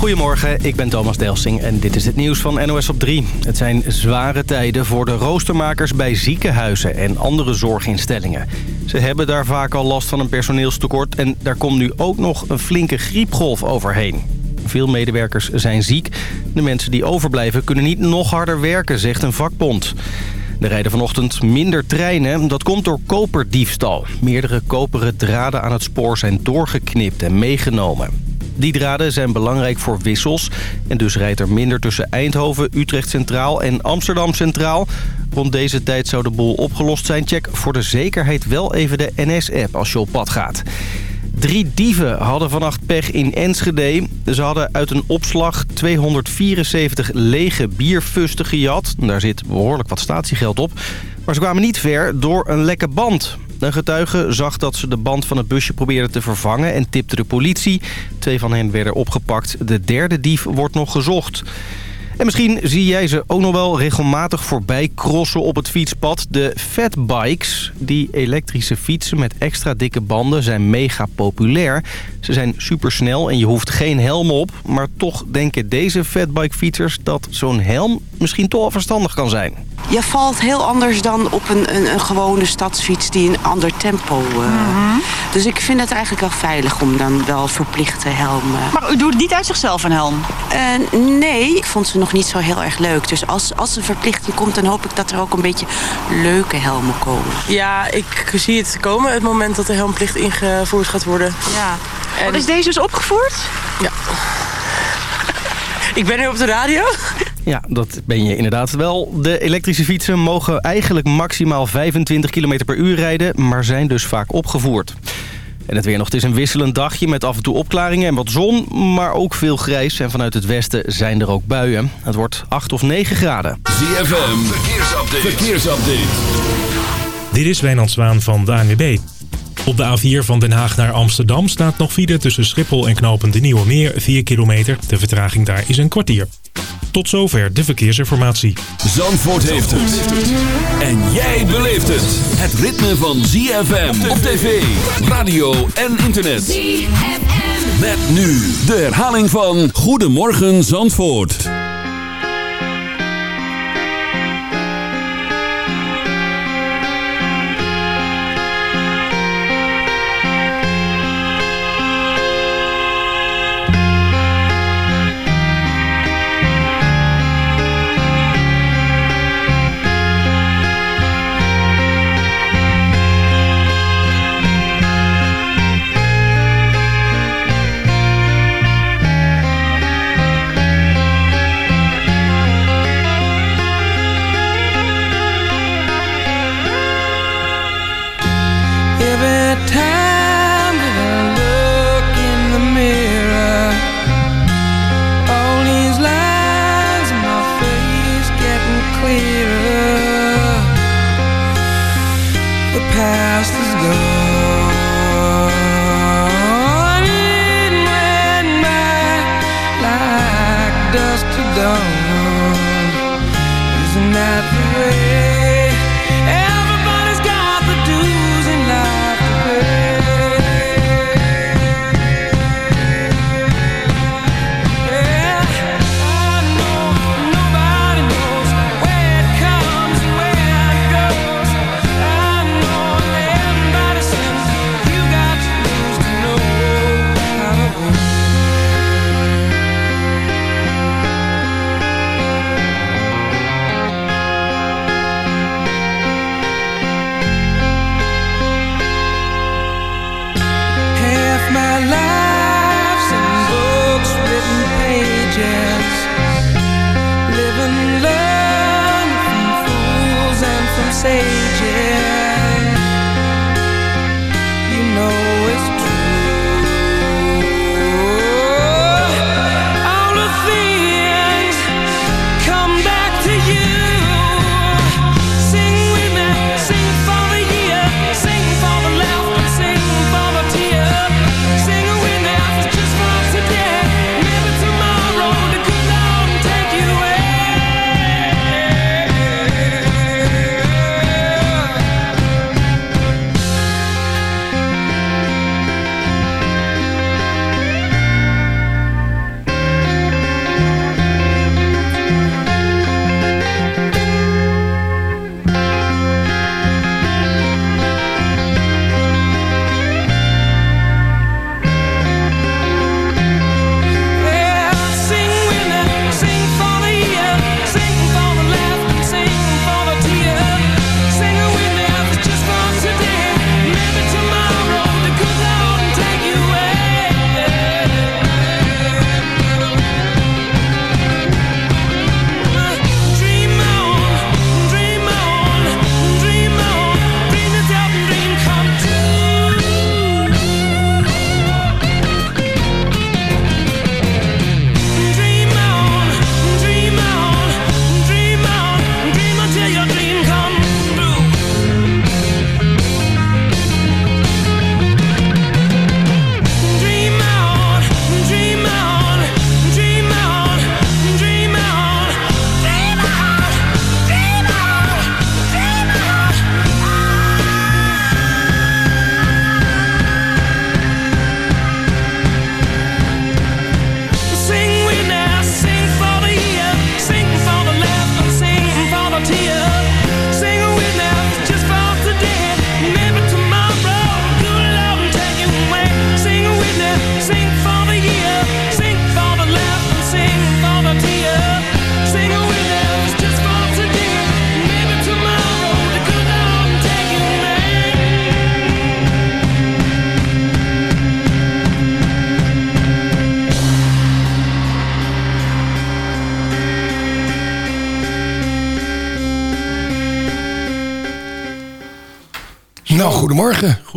Goedemorgen, ik ben Thomas Delsing en dit is het nieuws van NOS op 3. Het zijn zware tijden voor de roostermakers bij ziekenhuizen en andere zorginstellingen. Ze hebben daar vaak al last van een personeelstekort en daar komt nu ook nog een flinke griepgolf overheen. Veel medewerkers zijn ziek. De mensen die overblijven kunnen niet nog harder werken, zegt een vakbond. Er rijden vanochtend minder treinen. Dat komt door koperdiefstal. Meerdere koperen draden aan het spoor zijn doorgeknipt en meegenomen. Die draden zijn belangrijk voor wissels. En dus rijdt er minder tussen Eindhoven, Utrecht Centraal en Amsterdam Centraal. Rond deze tijd zou de boel opgelost zijn. Check voor de zekerheid wel even de NS-app als je op pad gaat. Drie dieven hadden vannacht pech in Enschede. Ze hadden uit een opslag 274 lege bierfusten gejat. Daar zit behoorlijk wat statiegeld op. Maar ze kwamen niet ver door een lekke band. Een getuige zag dat ze de band van het busje probeerden te vervangen en tipte de politie. Twee van hen werden opgepakt. De derde dief wordt nog gezocht. En misschien zie jij ze ook nog wel regelmatig voorbij crossen op het fietspad. De fatbikes, die elektrische fietsen met extra dikke banden, zijn mega populair. Ze zijn supersnel en je hoeft geen helm op. Maar toch denken deze fatbike-fietsers dat zo'n helm misschien toch wel verstandig kan zijn. Je valt heel anders dan op een, een, een gewone stadsfiets die een ander tempo... Uh, Dus ik vind het eigenlijk wel veilig om dan wel verplichte helm... Uh. Maar u doet niet uit zichzelf een helm? Uh, nee, ik vond ze nog niet zo heel erg leuk. Dus als, als een verplichting komt, dan hoop ik dat er ook een beetje leuke helmen komen. Ja, ik zie het komen, het moment dat de helmplicht ingevoerd gaat worden. Ja. En... Wat is deze dus opgevoerd? Ja. ik ben nu op de radio. Ja, dat ben je inderdaad wel. De elektrische fietsen mogen eigenlijk maximaal 25 km per uur rijden... maar zijn dus vaak opgevoerd. En het weer nog. Het is een wisselend dagje met af en toe opklaringen en wat zon, maar ook veel grijs. En vanuit het westen zijn er ook buien. Het wordt 8 of 9 graden. ZFM, verkeersupdate. verkeersupdate. Dit is Wijnand Zwaan van de ANWB. Op de A4 van Den Haag naar Amsterdam staat nog file tussen Schiphol en Knopen de Nieuwe Meer, 4 kilometer. De vertraging daar is een kwartier. Tot zover de verkeersinformatie. Zandvoort heeft het. En jij beleeft het. Het ritme van ZFM op tv, radio en internet. ZFM. Met nu de herhaling van Goedemorgen Zandvoort.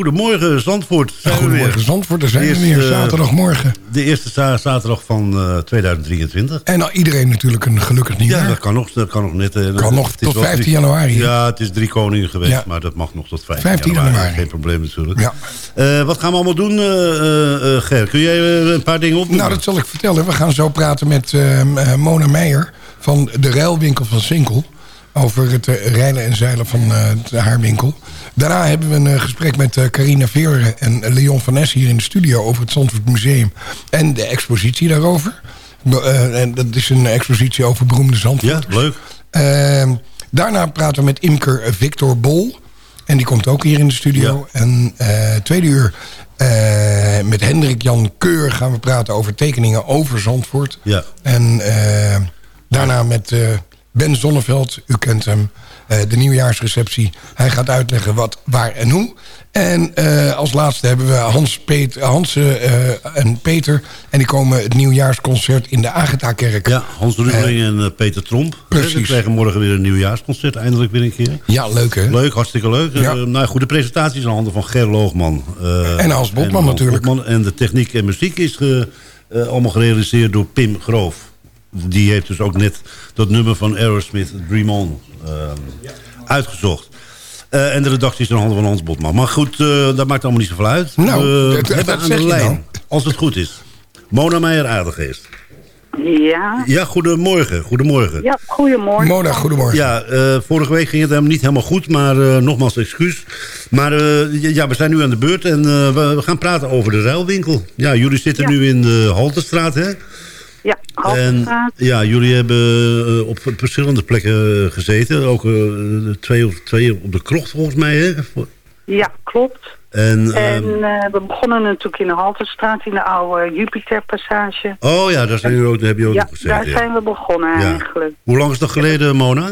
Goedemorgen. Zandvoort. Zijn goedemorgen, Zandvoort. Daar zijn we weer, zaterdagmorgen. De eerste zaterdag van uh, 2023. En nou, iedereen natuurlijk een gelukkig nieuwjaar. Ja, dat kan nog, dat kan nog net. Uh, kan nog tot 15 drie, januari. Ja, het is drie koningen geweest, ja. maar dat mag nog tot 15, 15 januari. januari. Geen probleem natuurlijk. Ja. Uh, wat gaan we allemaal doen, Ger? Kun jij een paar dingen opnoemen? Nou, dat zal ik vertellen. We gaan zo praten met Mona Meijer van de ruilwinkel van Sinkel over het rijden en zeilen van haar winkel. Daarna hebben we een uh, gesprek met uh, Carina Veure en Leon van Ness hier in de studio... over het Zandvoort Museum en de expositie daarover. en dat is een expositie over beroemde Zandvoort. Ja, leuk. Ehm, daarna praten we met imker Victor Bol. En die komt ook hier in de studio. Ja. En tweede uur met Hendrik Jan Keur gaan we praten over tekeningen over Zandvoort. Ja. En daarna met... Ben Zonneveld, u kent hem, uh, de nieuwjaarsreceptie. Hij gaat uitleggen wat, waar en hoe. En uh, als laatste hebben we Hans, Peet, Hans uh, en Peter. En die komen het nieuwjaarsconcert in de Agatha-kerk. Ja, Hans Rubbeling en Peter Tromp. Precies. We krijgen morgen weer een nieuwjaarsconcert, eindelijk weer een keer. Ja, leuk hè? Leuk, hartstikke leuk. Ja. nou goed, de presentatie is aan handen van Ger Loogman. en Hans Botman en natuurlijk. Botman. En de techniek en muziek is allemaal gerealiseerd door Pim Groof die heeft dus ook net dat nummer van Aerosmith, Dream On, uh, ja. uitgezocht. Uh, en de redactie is in handen van Hans Botman. Maar goed, uh, dat maakt allemaal niet zoveel uit. Nou, we dat, hebben dat aan de lijn, nou. als het goed is. Mona Meijer Aardegeest. Ja. Ja, goedemorgen. Goedemorgen. Ja, goedemorgen. Mona, goedemorgen. Ja, uh, vorige week ging het helemaal niet helemaal goed, maar uh, nogmaals excuus. Maar uh, ja, we zijn nu aan de beurt en we, we, gaan praten over de ruilwinkel. Ja, jullie zitten ja. nu in de Haltestraat, hè? Ja, en, ja, jullie hebben uh, op verschillende plekken gezeten. Ook uh, twee, of, twee op de krocht volgens mij, hè? Ja, klopt. En, en uh, we begonnen natuurlijk in de Halterstraat, in de oude Jupiterpassage. Oh ja, daar, zijn jullie ook, daar heb je ook ja, nog gezeten. daar ja. zijn we begonnen ja. eigenlijk. Hoe lang is dat geleden, Mona?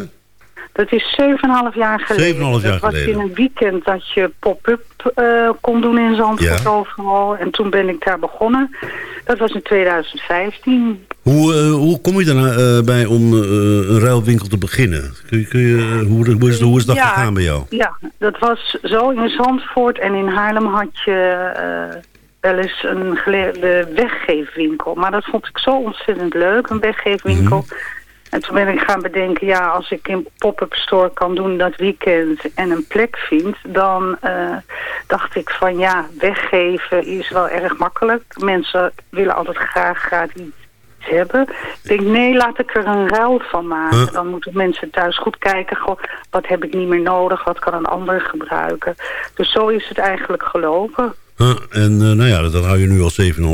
Dat is 7,5 jaar geleden. 7,5 jaar dat was geleden. in een weekend dat je pop-up uh, kon doen in Zandvoort Ja. overal. En toen ben ik daar begonnen. Dat was in 2015. Hoe, uh, hoe kom je daarna uh, bij om een ruilwinkel te beginnen? Kun je, kun je, hoe, hoe, is, hoe is dat Ja. gegaan bij jou? Ja, dat was zo in Zandvoort en in Haarlem had je wel eens een geleerde weggeefwinkel. Maar dat vond ik zo ontzettend leuk, een weggeefwinkel. Mhm. En toen ben ik gaan bedenken, ja, als ik een pop-up store kan doen dat weekend en een plek vind, dan uh, dacht ik van ja, weggeven is wel erg makkelijk. Mensen willen altijd graag gratis iets hebben. Ik denk, nee, laat ik er een ruil van maken. Dan moeten mensen thuis goed kijken, goh, wat heb ik niet meer nodig, wat kan een ander gebruiken. Dus zo is het eigenlijk gelopen. Huh, en uh, nou ja, dat hou je nu al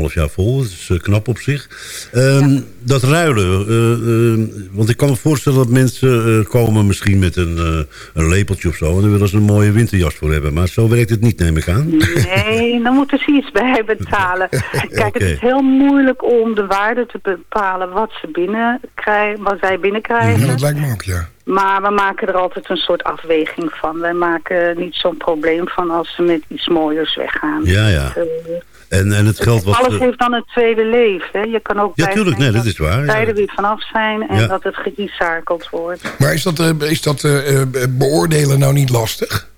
7,5 jaar vol. Dat is uh, knap op zich. Um, ja. Dat ruilen. Uh, want ik kan me voorstellen dat mensen komen misschien met een, een lepeltje of zo. En dan willen ze een mooie winterjas voor hebben. Maar zo werkt het niet, neem ik aan. Nee, dan moeten ze iets bij betalen. Kijk, okay. het is heel moeilijk om de waarde te bepalen wat, ze binnen krijgen, wat zij binnenkrijgen. Ja, dat lijkt me ook, ja. Maar we maken er altijd een soort afweging van. Wij maken niet zo'n probleem van als ze met iets mooiers weggaan. Ja, ja. Uh, en, en het geld wat... Alles heeft dan een tweede leven. Hè? Je kan ook ja, tuurlijk, nee, dat is waar. Tijden weer vanaf zijn en ja. dat het gerecycled wordt. Maar is dat, uh, is dat uh, beoordelen nou niet lastig?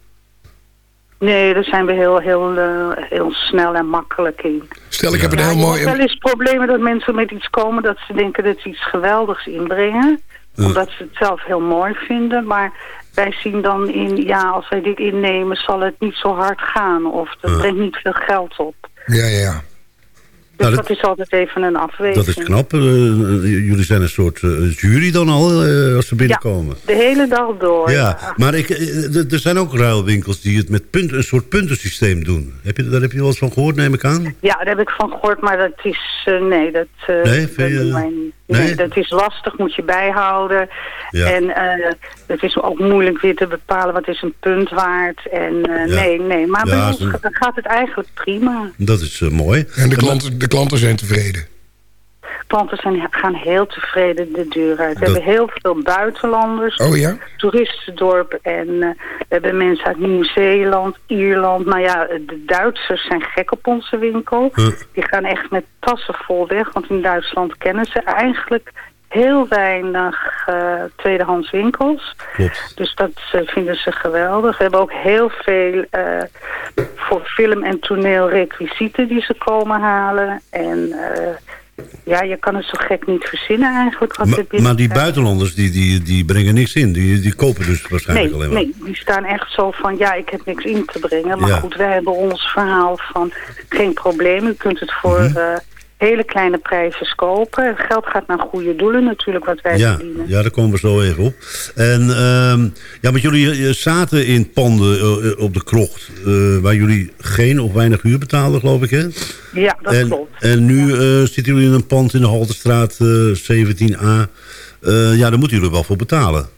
Nee, daar zijn we heel, heel, uh, heel snel en makkelijk in. Stel, ik ja. heb een heel ja, mooi... Er wel eens problemen dat mensen met iets komen dat ze denken dat ze iets geweldigs inbrengen. Ja. Omdat ze het zelf heel mooi vinden. Maar wij zien dan in, ja, als wij dit innemen zal het niet zo hard gaan. Of dat ja. brengt niet veel geld op. Ja, ja. Dus nou, dat, dat, is altijd even een afweging. Dat is knap. Uh, jullie zijn een soort uh, jury dan al uh, als ze binnenkomen. Ja, de hele dag door. Ja, ja. maar ik, er zijn ook ruilwinkels die het met punt, een soort puntensysteem doen. Heb je, daar heb je wel eens van gehoord, neem ik aan? Ja, daar heb ik van gehoord, maar dat is... nee, dat, nee, dat, je, mijn, nee? Nee, dat is lastig, moet je bijhouden. Ja. En het is ook moeilijk weer te bepalen wat is een punt waard. En ja. nee, nee. Maar bij ons een... gaat het eigenlijk prima. Dat is mooi. En de klanten, de klanten zijn tevreden? Klanten zijn, gaan heel tevreden de deur uit. We dat... hebben heel veel buitenlanders. Oh ja? Toeristendorp. En uh, we hebben mensen uit Nieuw-Zeeland, Ierland. Nou ja, de Duitsers zijn gek op onze winkel. Huh. Die gaan echt met tassen vol weg. Want in Duitsland kennen ze eigenlijk heel weinig uh, tweedehands winkels. Klopt. Dus dat uh, vinden ze geweldig. We hebben ook heel veel uh, voor film- en toneelrequisieten die ze komen halen. En ja, je kan het zo gek niet verzinnen eigenlijk. Wat maar, maar die buitenlanders die, die, die brengen niks in. Die, die kopen dus waarschijnlijk nee, alleen maar. Nee, die staan echt zo van ja, ik heb niks in te brengen. Maar Ja. goed, wij hebben ons verhaal van geen probleem. U kunt het voor Mhm. eh, hele kleine prijzen kopen. Het geld gaat naar goede doelen natuurlijk wat wij Ja, verdienen. ja, daar komen we zo even op. En ehm, ja, maar jullie eh, zaten in panden eh, op de krocht... eh, waar jullie geen of weinig huur betaalden, geloof ik, hè? Ja, dat en, klopt. En nu eh, zitten jullie in een pand in de Halterstraat eh, 17a. Eh, ja, daar moeten jullie wel voor betalen.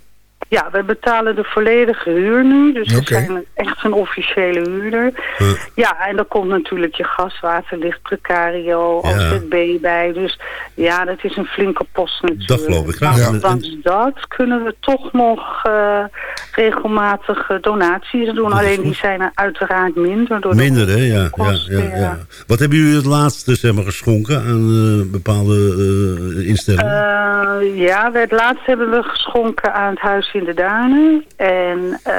Ja, we betalen de volledige huur nu. Dus we zijn echt een officiële huurder. Huh. Ja, en dan komt natuurlijk je gas, water, licht, precario, Ja. OZB bij. Dus ja, dat is een flinke post natuurlijk. Dat geloof ik Ja. want dat kunnen we toch nog eh, regelmatig eh, donaties doen. Alleen die zijn er uiteraard minder. Door de Minder, hè? Ja, ja, kosten, ja, ja. Wat hebben jullie het laatste zeg maar, geschonken aan eh, bepaalde eh, instellingen? Eh, ja, het laatst hebben we geschonken aan het Huis in de Duinen. En eh,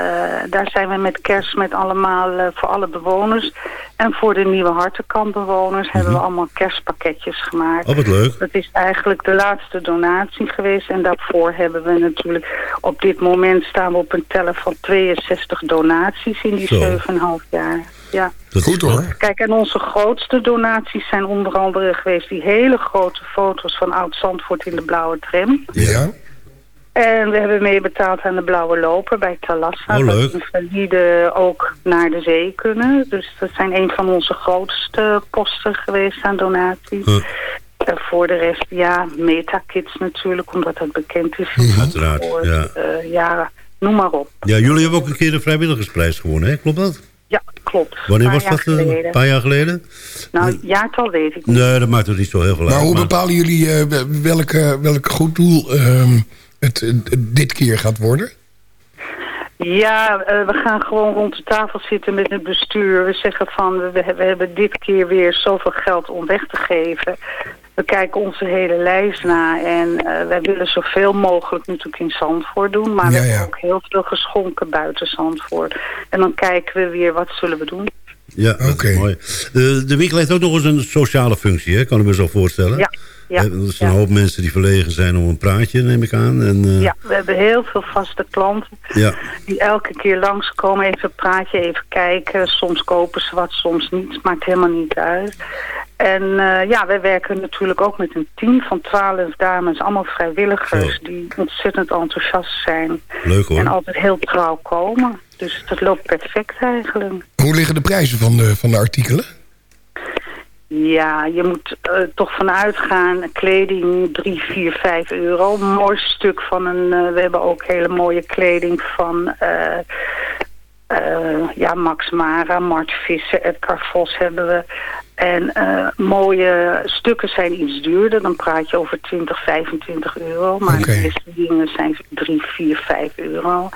daar zijn we met kerst met allemaal eh, voor alle bewoners. En voor de nieuwe Hartenkampbewoners hebben we allemaal kerstpakketjes gemaakt. oh, wat leuk. Dat is eigenlijk de laatste donatie geweest. En daarvoor hebben we natuurlijk... Op dit moment staan we op een teller van 62 donaties in die Zo. 7,5 jaar. Ja. Goed hoor. Kijk, en onze grootste donaties zijn onder andere geweest... die hele grote foto's van Oud-Zandvoort in de blauwe tram. Ja. En we hebben meebetaald aan de blauwe loper bij Talassa. Oh, leuk. Dat invaliden ook naar de zee kunnen. Dus dat zijn een van onze grootste posten geweest aan donaties. Huh. En voor de rest, ja, Metakits natuurlijk, omdat dat bekend is. Mhm. Uiteraard, Voor, ja. eh, ja, noem maar op. Ja, jullie hebben ook een keer de vrijwilligersprijs gewonnen, hè? Klopt dat? Ja, klopt. Wanneer was dat? geleden. Een paar jaar geleden? Nou, jaartal weet ik niet. Nee, dat maakt ook niet zo heel veel Maar uit. hoe bepalen jullie eh, welke, welk goed doel ehm, het eh, dit keer gaat worden? Ja, eh, we gaan gewoon rond de tafel zitten met het bestuur. We zeggen van, we, we hebben dit keer weer zoveel geld om weg te geven. We kijken onze hele lijst na en eh, wij willen zoveel mogelijk natuurlijk in Zandvoort doen. Maar we Ja, hebben ja. ook heel veel geschonken buiten Zandvoort. En dan kijken we weer, wat zullen we doen? Ja, is mooi. De, de winkel heeft ook nog eens een sociale functie, hè? kan ik me zo voorstellen. Ja, ja, Er zijn een hoop mensen die verlegen zijn om een praatje, neem ik aan. En, eh, Ja, we hebben heel veel vaste klanten ja. die elke keer langskomen, even een praatje, even kijken. Soms kopen ze wat, soms niet. Maakt helemaal niet uit. En eh, ja, wij werken natuurlijk ook met een team van twaalf dames, allemaal vrijwilligers die ontzettend enthousiast zijn. Leuk hoor. En altijd heel trouw komen. Dus dat loopt perfect eigenlijk. Hoe liggen de prijzen van de, van de artikelen? Ja, je moet eh, toch vanuit gaan. Kleding 3, 4, 5 euro. Een mooi stuk van een... eh, we hebben ook hele mooie kleding van... eh, ja, Max Mara, Mart Visser, Edgar Vos hebben we. En mooie stukken zijn iets duurder. Dan praat je over 20, 25 euro. Maar de meeste dingen zijn 3, 4, 5 euro.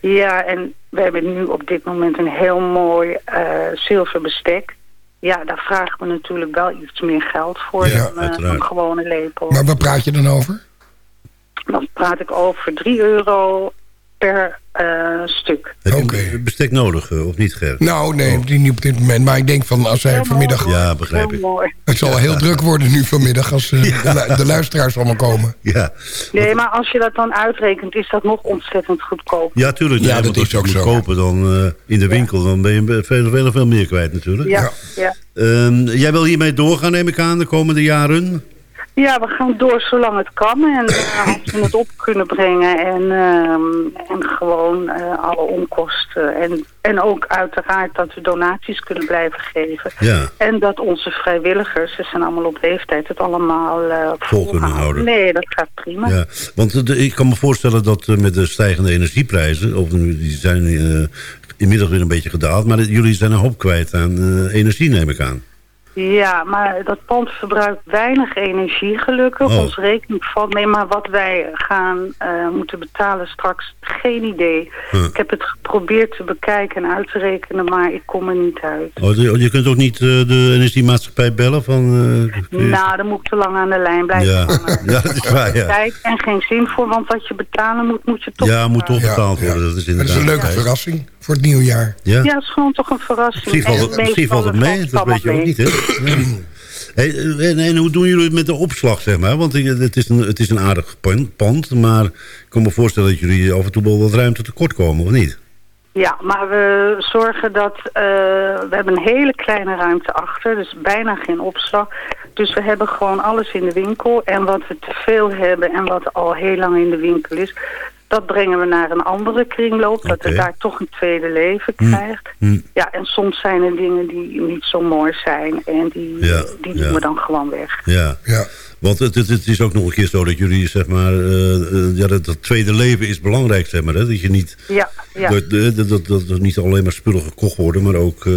Ja, en we hebben nu op dit moment een heel mooi eh zilverbestek. Ja, daar vragen we natuurlijk wel iets meer geld voor Ja, dan eh, uiteraard. een gewone lepel. Maar waar praat je dan over? Dan praat ik over 3 euro per eh, stuk. Heb je bestek nodig, eh, of niet, Ger? Nou, nee, die niet op dit moment. Maar ik denk van als zij vanmiddag... Ja, begrijp ik. Het zal wel heel druk worden nu vanmiddag als eh, de, lu- de luisteraars allemaal komen. Ja, Nee, maar als je dat dan uitrekent, is dat nog ontzettend goedkoop. ja tuurlijk. Ja, nee, dat is je ook zo. kopen dan, eh, in de winkel, dan ben je veel, veel, veel meer kwijt natuurlijk. Ja, ja. Ehm, jij wil hiermee doorgaan, neem ik aan, de komende jaren? Ja, we gaan door zolang het kan. En eh, als we het op kunnen brengen en, ehm, en gewoon eh, alle onkosten. En, en ook uiteraard dat we donaties kunnen blijven geven. Ja. En dat onze vrijwilligers, ze zijn allemaal op leeftijd, het allemaal eh Vol kunnen houden. Nee, dat gaat prima. Ja, want de- ik kan me voorstellen dat met de stijgende energieprijzen... Of, nu- die zijn inmiddels weer een beetje gedaald... maar jullie zijn een hoop kwijt aan energie, neem ik aan. Ja, maar dat pand verbruikt weinig energie gelukkig. Oh. Ons rekening valt mee, maar wat wij gaan uh, moeten betalen straks, geen idee. Huh. Ik heb het geprobeerd te bekijken en uit te rekenen, maar ik kom er niet uit. Oh, je, kunt ook niet uh, de energiemaatschappij bellen van... Uh, nou, dan moet ik te lang aan de lijn blijven. Ja, ja dat is waar, ja. Tijd en geen zin voor, want wat je betalen moet, moet je toch Ja, moet toch betaald ja, worden. Dat is, inderdaad dat is een leuke verrassing voor het nieuwe jaar. Ja, ja het is gewoon toch een verrassing. Misschien valt het, misschien valt het mee, dat weet je ook niet, hè? Hey, en, en, hoe doen jullie het met de opslag, zeg maar? Want het is een, het is een aardig pand, maar ik kan me voorstellen dat jullie af en toe wel wat ruimte tekort komen, of niet? Ja, maar we zorgen dat... Uh, we hebben een hele kleine ruimte achter, dus bijna geen opslag. Dus we hebben gewoon alles in de winkel. En wat we te veel hebben en wat al heel lang in de winkel is... dat brengen we naar een andere kringloop. Dat het daar toch een tweede leven krijgt. Hm. Ja, en soms zijn er dingen die niet zo mooi zijn. En die, Ja, die doen ja. we dan gewoon weg. Ja, Ja. want het, het, het is ook nog een keer zo dat jullie, zeg maar... eh, eh, ja, dat, dat tweede leven is belangrijk, zeg maar. Hè? Dat je niet... Ja, ja. Dat, dat, dat, dat er niet alleen maar spullen gekocht worden, maar ook eh,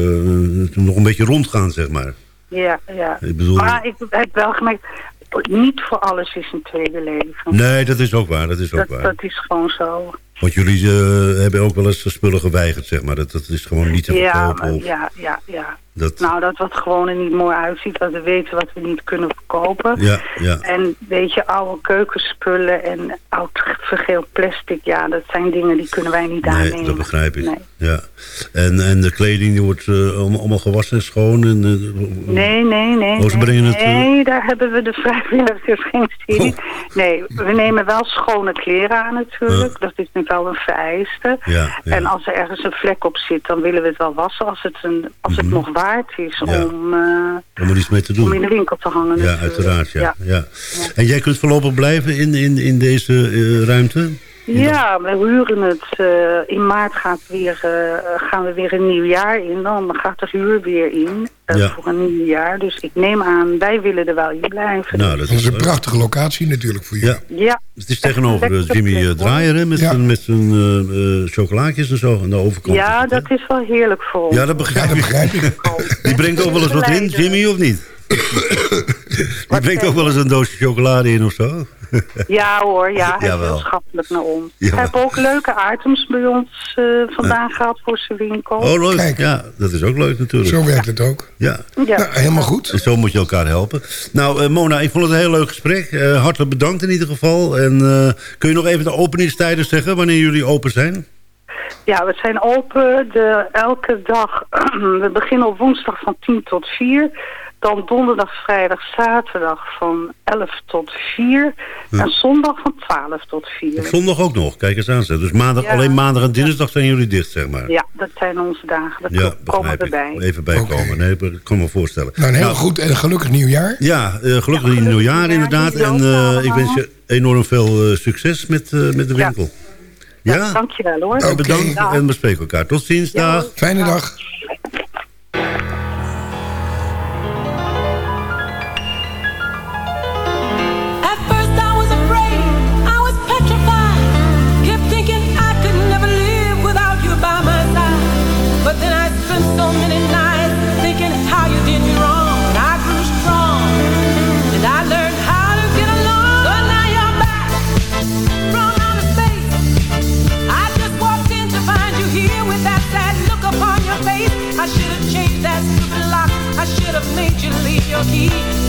nog een beetje rondgaan, zeg maar. Ja, ja. Ik bedoel- Maar ik heb wel gemerkt, niet voor alles is een tweede leven. Nee, dat is ook waar, dat is ook dat, waar. dat is gewoon zo. Want jullie eh, hebben ook wel eens spullen geweigerd, zeg maar. Dat, dat is gewoon niet te Ja, verkopen. of ja, ja, ja. dat, Nou, dat wat gewoon er niet mooi uitziet. Dat we weten wat we niet kunnen verkopen. ja, ja. En weet je, oude keukenspullen en oud vergeeld plastic. Ja, dat zijn dingen die kunnen wij niet aannemen. Nee, dat begrijp ik. Nee. Ja. En, en de kleding die wordt eh, allemaal, gewassen en schoon. En, eh, Nee, nee, nee. Oh, ze nee, brengen het, eh, nee, daar hebben we de vrijwilligersdienst in. Nee, we nemen wel schone kleren aan natuurlijk. Dat is wel een vereiste. Ja, ja. En als er ergens een vlek op zit, dan willen we het wel wassen. Als het, een, als het nog waard is Mhm. Ja. om, eh, Om er iets mee te om in doen. de winkel te hangen. Ja, natuurlijk. uiteraard. Ja. Ja. Ja. En jij kunt voorlopig blijven in, in, in deze eh, ruimte? Ja, we huren het. eh, in maart gaat weer, eh, gaan we weer een nieuw jaar in. Dan gaat de huur weer in eh, Ja. voor een nieuw jaar. Dus ik neem aan, wij willen er wel in blijven. Nou, dat Dat is een leuk. prachtige locatie natuurlijk voor Ja. jullie. Ja, Het is tegenover Jimmy. Draaier hè, met Ja. zijn, met zijn chocolaatjes en zo aan de overkant. ja, het, dat is wel heerlijk voor ons. Ja, dat begrijp Ja, dat ik. begrijp ik. Die brengt ook wel eens wat in, Jimmy, of niet? Die brengt ook wel eens een doosje chocolade in of zo? Ja hoor, ja, hij is schappelijk naar ons. Hij heeft ook leuke items bij ons eh, vandaan gehaald voor zijn winkel. Oh, leuk. Kijk. Ja, dat is ook leuk natuurlijk. Zo werkt het ook. Ja. ja. Nou, helemaal goed. En zo moet je elkaar helpen. Nou, eh, Mona, ik vond het een heel leuk gesprek. Eh, hartelijk bedankt in ieder geval. En eh, kun je nog even de openingstijden zeggen, wanneer jullie open zijn? Ja, we zijn open de, elke dag. we beginnen op woensdag van 10 tot 4. Dan donderdag, vrijdag, zaterdag van 11 tot 4. En zondag van 12 tot 4. Op zondag ook nog, kijk eens aan. Dus maandag, Ja. alleen maandag en dinsdag zijn jullie dicht, zeg maar. Ja, dat zijn onze dagen. Daar Ja, ko- komen begrijp we ik. bij. Even bijkomen. Oké. Nee, ik kan me voorstellen. Nou, een heel Nou, goed en gelukkig nieuwjaar. Ja, eh, gelukkig nieuwjaar nieuwjaar, inderdaad. En eh, ik wens je enorm veel eh, succes met, eh, met de winkel. Ja, Ja? dankjewel hoor. Oké. Bedankt Dag. en we spreken elkaar. Tot ziens, Ja, dag. Fijne dag. lucky.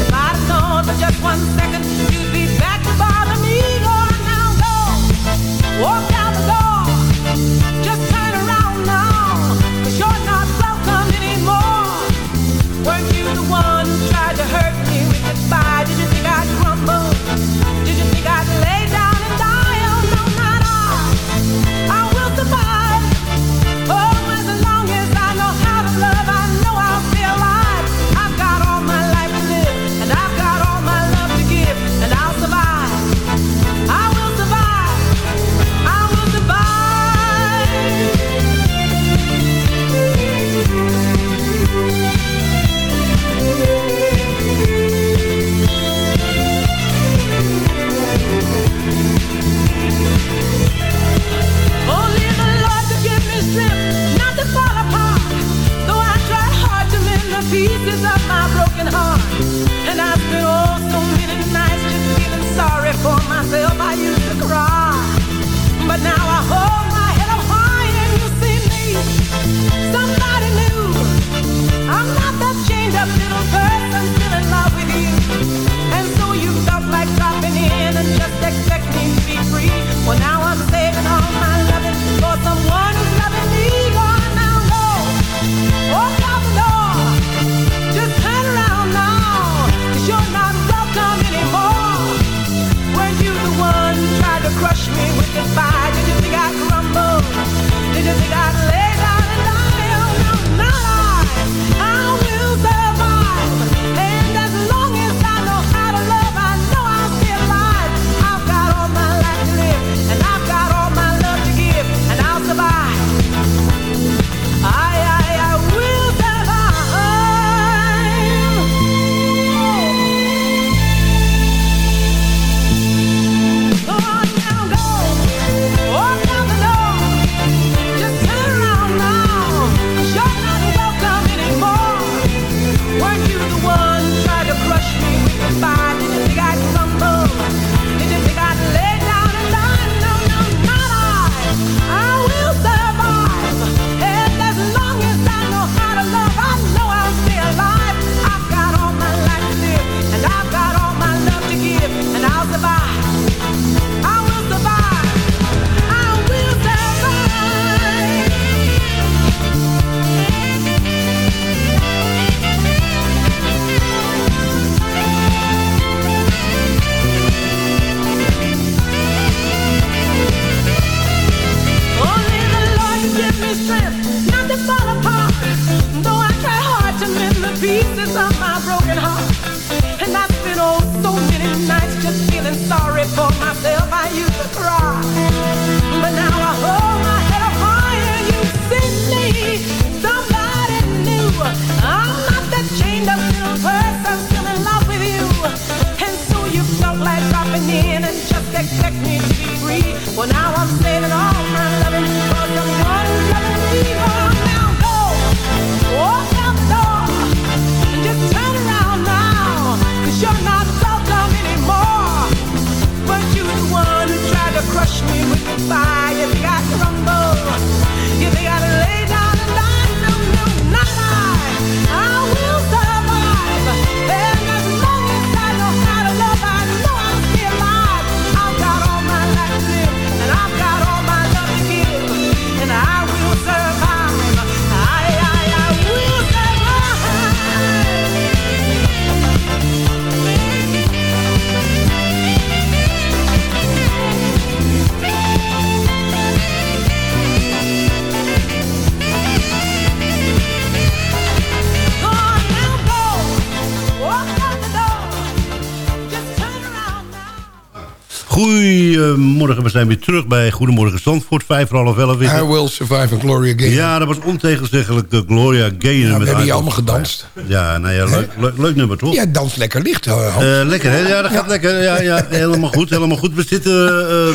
Goedemorgen, we zijn weer terug bij Goedemorgen Zandvoort. Vijf voor half elf. I will survive and Gloria Gaynor. Ja, dat was ontegenzeggelijk de Gloria Gaynor. Ja, we met hebben hier allemaal gedanst. Ja, nou ja, leuk, leuk, leuk nummer toch? Ja, dans lekker licht. eh. Eh, lekker, hè? Ja, dat gaat lekker. Ja, ja, helemaal goed, helemaal goed. We zitten,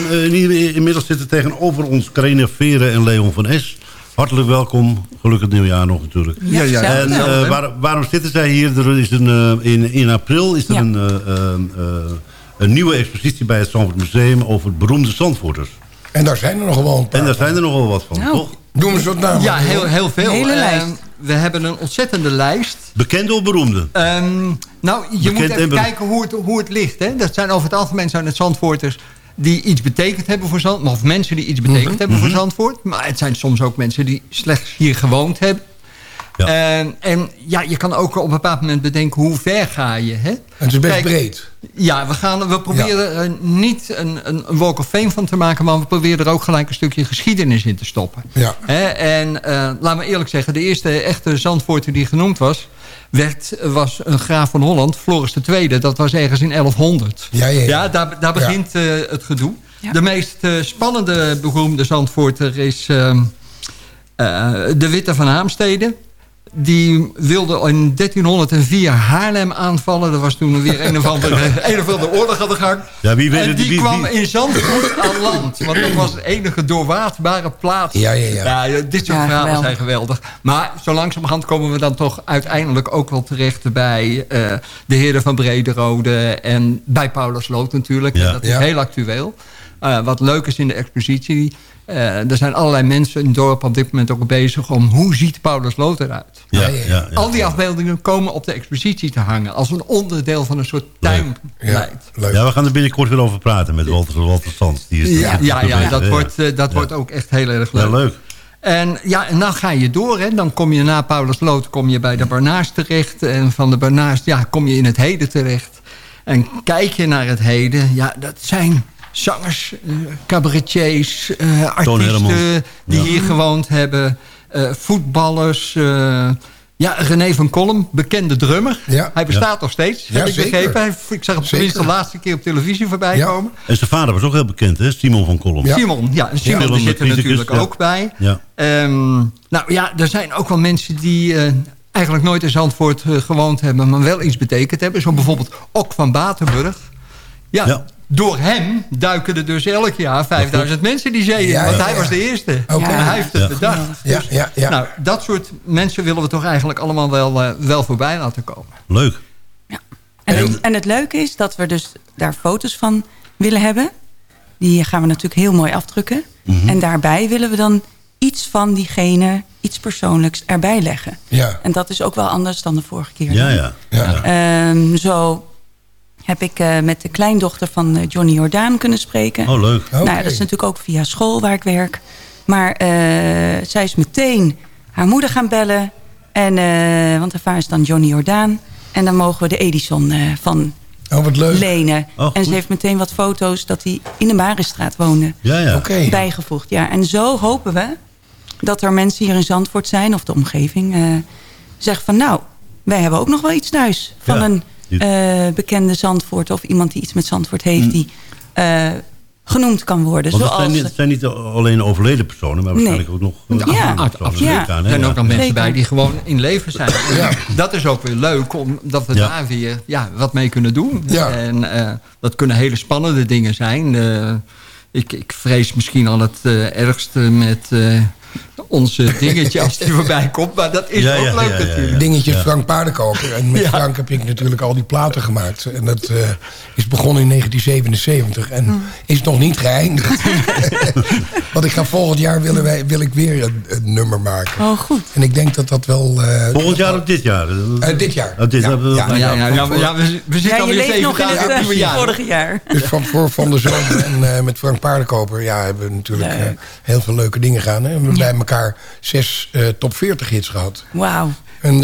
eh, eh, in- inmiddels zitten tegenover ons Karine Veren en Leon van Es. Hartelijk welkom. Gelukkig nieuwjaar nog natuurlijk. Ja, ja. En eh, waar- waarom zitten zij hier? Er is een, eh, in, in april is er Ja. een, eh, eh, eh, een nieuwe expositie bij het Zandvoort Museum over beroemde Zandvoorters. En daar zijn er nog wel een paar. En daar zijn er nogal wat van, Nou. toch? Noem eens wat namen. Ja, heel, heel veel. Een hele Eh, lijst. we hebben een ontzettende lijst. Bekende of beroemde? Ehm, nou, je Bekend moet en even kijken hoe het, hoe het ligt. Hè? Dat zijn over het algemeen zijn het Zandvoorters die iets betekend hebben voor Zandvoort. Of mensen die iets betekend hebben voor Zandvoort. Maar het zijn soms ook mensen die slechts hier gewoond hebben. Ja. En, en ja, je kan ook op een bepaald moment bedenken hoe ver ga je. Hè? Het is best Kijk, breed. Ja, we, gaan, we proberen er niet een, een, een walk of fame van te maken... maar we proberen er ook gelijk een stukje geschiedenis in te stoppen. Ja. Hè, en eh laat me eerlijk zeggen, de eerste echte Zandvoorter die genoemd was... Werd, was een graaf van Holland, Floris II. Dat was ergens in 1100. Ja, ja, ja. daar, daar begint eh, het gedoe. Ja. De meest eh, spannende beroemde Zandvoorter is ehm, eh, de Witte van Haamstede. Die wilde in 1304 Haarlem aanvallen. Dat was toen weer een of andere, een of andere oorlog aan de gang. Ja, wie weet en die wie- kwam wie- in Zandvoort aan land. Want dat was de enige doorwaardbare plaats. Ja, ja, ja. dit soort Ja, verhalen geweldig. zijn geweldig. Maar zo langzamerhand komen we dan toch uiteindelijk ook wel terecht... bij eh, de heren van Brederode en bij Paulus Lood natuurlijk. Ja. En dat is Ja. heel actueel. Eh, wat leuk is in de expositie... eh, er zijn allerlei mensen in het dorp op dit moment ook bezig... om hoe ziet Paulus Lood eruit? Ja, Ja, ja. Al die afbeeldingen komen op de expositie te hangen... als een onderdeel van een soort Ja, tuinbeleid. Ja, we gaan er binnenkort weer over praten met Walter, Walter Sands. Die is Ja, ja, dat, wordt, eh, dat Ja. wordt ook echt heel erg leuk. Ja, leuk. En ja, en dan ga je door. Hè. Dan kom je na Paulus Lood kom je bij de Barnaars terecht. En van de Barnaars ja, kom je in het heden terecht. En kijk je naar het heden. Ja, dat zijn zangers, eh, cabaretiers, eh, artiesten die Ja. hier gewoond hebben. eh, voetballers. eh, ja, René van Kolm, bekende drummer. Ja. Hij bestaat nog steeds, Ja, heb ik zeker. begrepen. Hij- Ik zag hem tenminste de laatste keer op televisie voorbij Ja. komen. En zijn vader was ook heel bekend, hè? Simon van Kolm. Ja. Simon, ja, en Simon Ja. die zit er natuurlijk ja. ook bij. Ja. Ehm, nou ja, er zijn ook wel mensen die eh, eigenlijk nooit in Zandvoort gewoond hebben... maar wel iets betekend hebben. Zo bijvoorbeeld Ok van Batenburg. Ja, Ja. Door hem duiken er dus elk jaar 5000 mensen die zee in. Ja, want ja, hij ja. was de eerste. En hij heeft het Ja. bedacht. Ja, Dus, ja, ja. Nou, dat soort mensen willen we toch eigenlijk allemaal wel, eh, wel voorbij laten komen. Leuk. En, het, en het leuke is dat we dus daar foto's van willen hebben. Die gaan we natuurlijk heel mooi afdrukken. Mhm. En daarbij willen we dan iets van diegene, iets persoonlijks erbij leggen. Ja. En dat is ook wel anders dan de vorige keer. Ja, ja. Ja. Ehm, zo heb ik eh, met de kleindochter van eh, Johnny Jordaan kunnen spreken. Oh, leuk. Nou, dat is natuurlijk ook via school waar ik werk. Maar eh, zij is meteen haar moeder gaan bellen. En, eh, want haar vader is dan Johnny Jordaan. En dan mogen we de Edison eh, van Oh, wat leuk. lenen. Oh, en ze heeft meteen wat foto's dat hij in de Marenstraat woonde. Ja, ja. Oké. Bijgevoegd, ja. En zo hopen we dat er mensen hier in Zandvoort zijn... of de omgeving, eh, zeggen van... nou, wij hebben ook nog wel iets thuis. Van Ja. een Eh, bekende Zandvoort... of iemand die iets met Zandvoort heeft... die eh, genoemd kan worden. Want het zijn, Zoals, niet, het zijn niet alleen overleden personen, maar waarschijnlijk ook nog Ja, absoluut. Denk aan, Er zijn ja. ook nog mensen Zeker. bij die gewoon in leven zijn. Ja. Dat is ook weer leuk, omdat we Ja. daar weer ja, wat mee kunnen doen. Ja. En eh, dat kunnen hele spannende dingen zijn. Eh, ik, ik vrees misschien al het ergste met onze dingetje als die voorbij komt. Maar dat is Ja, ook ja, leuk ja, ja, ja. natuurlijk. Dingetje Frank Paardenkoper. En met Ja. Frank heb ik natuurlijk al die platen gemaakt. En dat eh, is begonnen in 1977. En Hmm. is nog niet geëindigd. Want ik ga volgend jaar willen wij, wil ik weer een, een nummer maken. oh, goed. En ik denk dat dat wel... eh, Volgend jaar of dit jaar? Eh, dit jaar. Oh, dit Ja, ja, Ja, ja, ja, ja, voor- ja, we, we zitten alweer leeft zeven nog in het jaar. vorige jaar. Dus van, voor Van de Zomer en eh, met Frank Paardenkoper... ja, hebben we natuurlijk heel veel leuke dingen gedaan. Hè? We hebben bij elkaar zes eh, top 40 hits gehad. Wauw.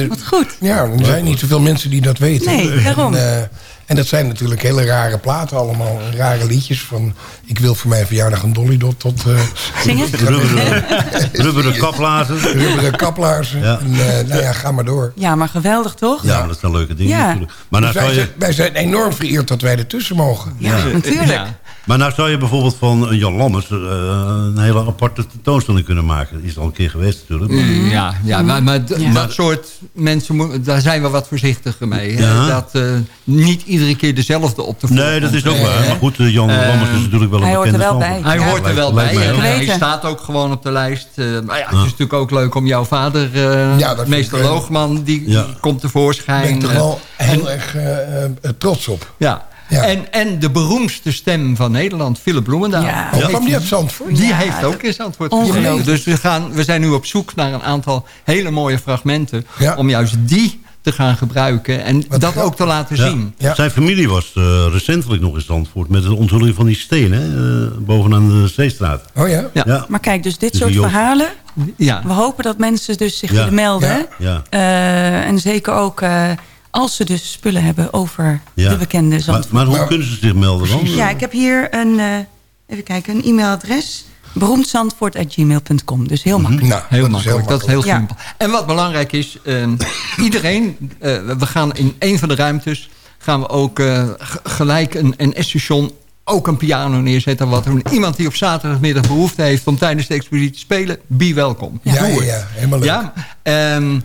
Wat goed. Ja, er zijn niet zoveel mensen die dat weten. Nee, daarom. En, eh, en dat zijn natuurlijk hele rare platen allemaal. Rare liedjes van... Ik wil voor mijn verjaardag een Dolly Dot tot... eh Zingen? Rubberen, rubberen kaplaarzen. rubberen kaplaarzen. Ja. En, eh, nou ja, ga maar door. Ja, maar geweldig toch? Ja, dat zijn leuke dingen Ja. natuurlijk. Maar nou, Dus wij, zou je, zijn, wij zijn enorm vereerd dat wij ertussen mogen. Ja, natuurlijk. Ja. maar nou zou je bijvoorbeeld van Jan Lammers eh, een hele aparte tentoonstelling kunnen maken. Die is al een keer geweest natuurlijk. Mm, Ja, ja maar, maar dat soort mensen, daar zijn we wat voorzichtiger mee. Dat eh, niet iedere keer dezelfde op de Nee, dat is ook waar. Maar goed, eh, Jan Eh, Lammers is natuurlijk wel een hij hoort er bekende wel Zandvoort. bij. Hij Ja. hoort er wel bij. En hij staat ook gewoon op de lijst. Eh, maar ja, het is natuurlijk ook leuk om jouw vader, eh Ja, meester Loogman, die, komt tevoorschijn. ben ik toch Eh, wel heel erg trots op. ja. Ja. En, en de beroemdste stem van Nederland, Philip Bloemendaal. Ja. Oh, kwam die uit Zandvoort? Die Ja, heeft ook eens antwoord Ongelooflijk. gegeven. Dus we, gaan, we zijn nu op zoek naar een aantal hele mooie fragmenten... Ja. om juist die te gaan gebruiken en Wat dat ook te laten Ja. zien. Ja. Zijn familie was eh, recentelijk nog in Zandvoort met de onthulling van die stenen eh, bovenaan de Zeestraat. Oh ja? Ja. Ja. Maar kijk, dus dit Dus soort verhalen... Ja. We hopen dat mensen dus zich Ja. willen melden. Ja. Eh, en zeker ook eh, als ze dus spullen hebben over Ja. de bekende Maar, Zandvoort. maar hoe Maar- kunnen ze zich melden dan? Ja, ik heb hier een, eh, even kijken, een e-mailadres. beroemdzandvoort.gmail.com. Dus heel makkelijk. Nou, Heel dat makkelijk, dat is heel Ja. simpel. En wat belangrijk is, ehm, iedereen, eh, we gaan in een van de ruimtes... gaan we ook eh, gelijk een, een station, ook een piano neerzetten. Wat doen. Iemand die op zaterdagmiddag behoefte heeft om tijdens de expositie te spelen, be welkom. Ja, ja, helemaal leuk. Ja, ehm,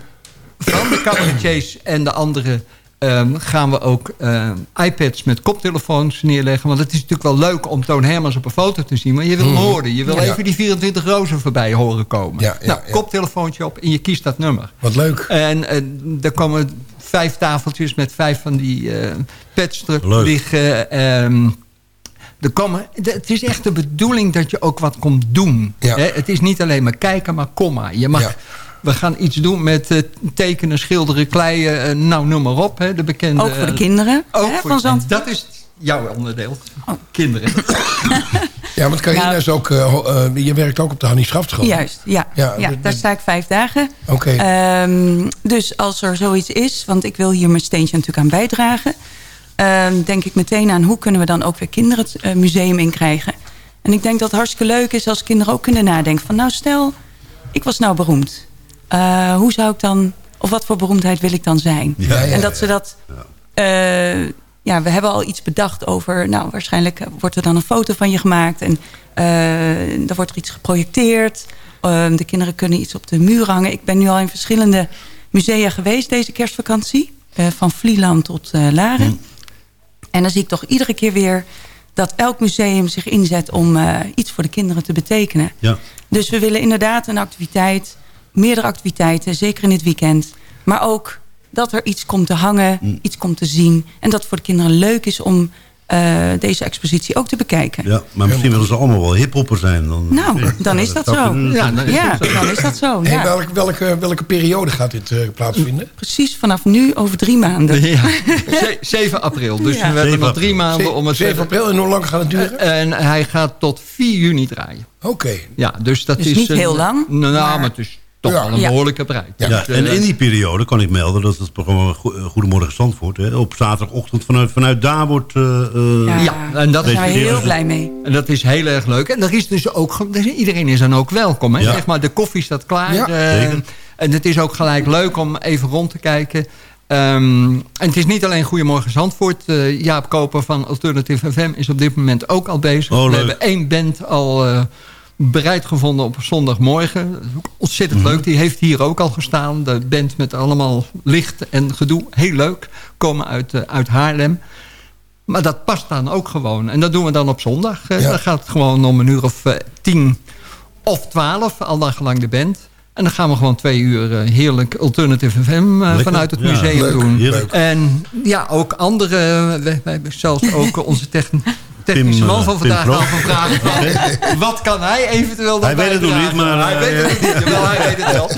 van de cabaretiers en de andere ehm, gaan we ook ehm, iPads met koptelefoons neerleggen. Want het is natuurlijk wel leuk om Toon Hermans op een foto te zien. Maar je wil hem Mhm. horen. Je wil Ja. even die 24 rozen voorbij horen komen. Ja, ja, nou, koptelefoontje op en je kiest dat nummer. Wat leuk. En eh, er komen vijf tafeltjes met vijf van die pads Leuk. liggen. Ehm, er komen, het is echt de bedoeling dat je ook wat komt doen. Hè, het is niet alleen maar kijken, maar kom maar. Je mag, Ja. We gaan iets doen met eh, tekenen, schilderen, kleien. eh, nou, noem maar op. Hè, de bekende, Ook voor de kinderen Ook hè, voor- van Zandvoort. Dat is jouw onderdeel. Kinderen. Ja, want Carina Nou- is ook... eh, ho- eh, je werkt ook op de Hannie Schaftschool. Juist, ja. Ja, ja, de- daar de- sta ik vijf dagen. Oké. Ehm, dus als er zoiets is, want ik wil hier mijn steentje natuurlijk aan bijdragen... ehm, denk ik meteen aan hoe kunnen we dan ook weer kinderen het eh, museum in krijgen. En ik denk dat het hartstikke leuk is als kinderen ook kunnen nadenken van... nou stel, ik was nou beroemd. Eh, hoe zou ik dan, of wat voor beroemdheid wil ik dan zijn? Ja, ja, en dat ja. ze dat... eh, ja, we hebben al iets bedacht over... nou, waarschijnlijk wordt er dan een foto van je gemaakt... en eh er wordt er iets geprojecteerd. Eh, de kinderen kunnen iets op de muur hangen. Ik ben nu al in verschillende musea geweest deze kerstvakantie. van Vlieland tot Laren. En dan zie ik toch iedere keer weer... dat elk museum zich inzet om iets voor de kinderen te betekenen. Ja. Dus we willen inderdaad een activiteit, meerdere activiteiten, zeker in het weekend. Maar ook dat er iets komt te hangen, iets komt te zien. En dat het voor de kinderen leuk is om eh, deze expositie ook te bekijken. Ja, maar misschien willen ze allemaal wel hiphopper zijn. Dan, Nou, dan is dat zo. Ja, dan is Ja, het zo. dan is dat zo. Hey, Ja. welke, welke, welke periode gaat dit eh, plaatsvinden? Precies vanaf nu over drie maanden. Ja. Ze- 7 april. Dus Ja. we hebben nog 7 drie maanden om het 7 april en hoe lang gaat het duren? En hij gaat tot 4 juni draaien. Oké. Ja, dus dat Dus is... niet een- heel lang, Nou, maar- maar het is toch Ja. wel een behoorlijke bereik. Ja, Dus, en eh, in die periode kan ik melden dat het programma eh, Goedemorgen Zandvoort... Hè, op zaterdagochtend vanuit, vanuit daar wordt... eh, eh, Ja. Ja, en dat Daar is, zijn we heel blij mee. en dat is heel erg leuk. En er is dus ook, er iedereen is dan ook welkom. Hè? Ja. Zeg maar, de koffie staat klaar. Eh, en het is ook gelijk leuk om even rond te kijken. Ehm, en het is niet alleen Goedemorgen Zandvoort. Eh, Jaap Koper van Alternative FM is op dit moment ook al bezig. Oh, We hebben één band al eh, bereid gevonden op zondagmorgen. Ontzettend Mhm. leuk. Die heeft hier ook al gestaan. De band met allemaal licht en gedoe. Heel leuk. Komen uit, eh, uit Haarlem. Maar dat past dan ook gewoon. En dat doen we dan op zondag. Eh, Ja. Dan gaat het gewoon om een uur of eh, tien of twaalf. Al dan gelang de band. En dan gaan we gewoon twee uur heerlijk Alternative FM vanuit het Ja, museum leuk, doen. heerlijk. En ja, ook andere... We, we hebben zelfs ook onze techn- technische Tim, man eh, van vandaag al gevraagd. van, Wat kan hij eventueel dan Hij weet het nog niet, maar, Hij eh, weet het nog niet, jawel, hij weet het wel.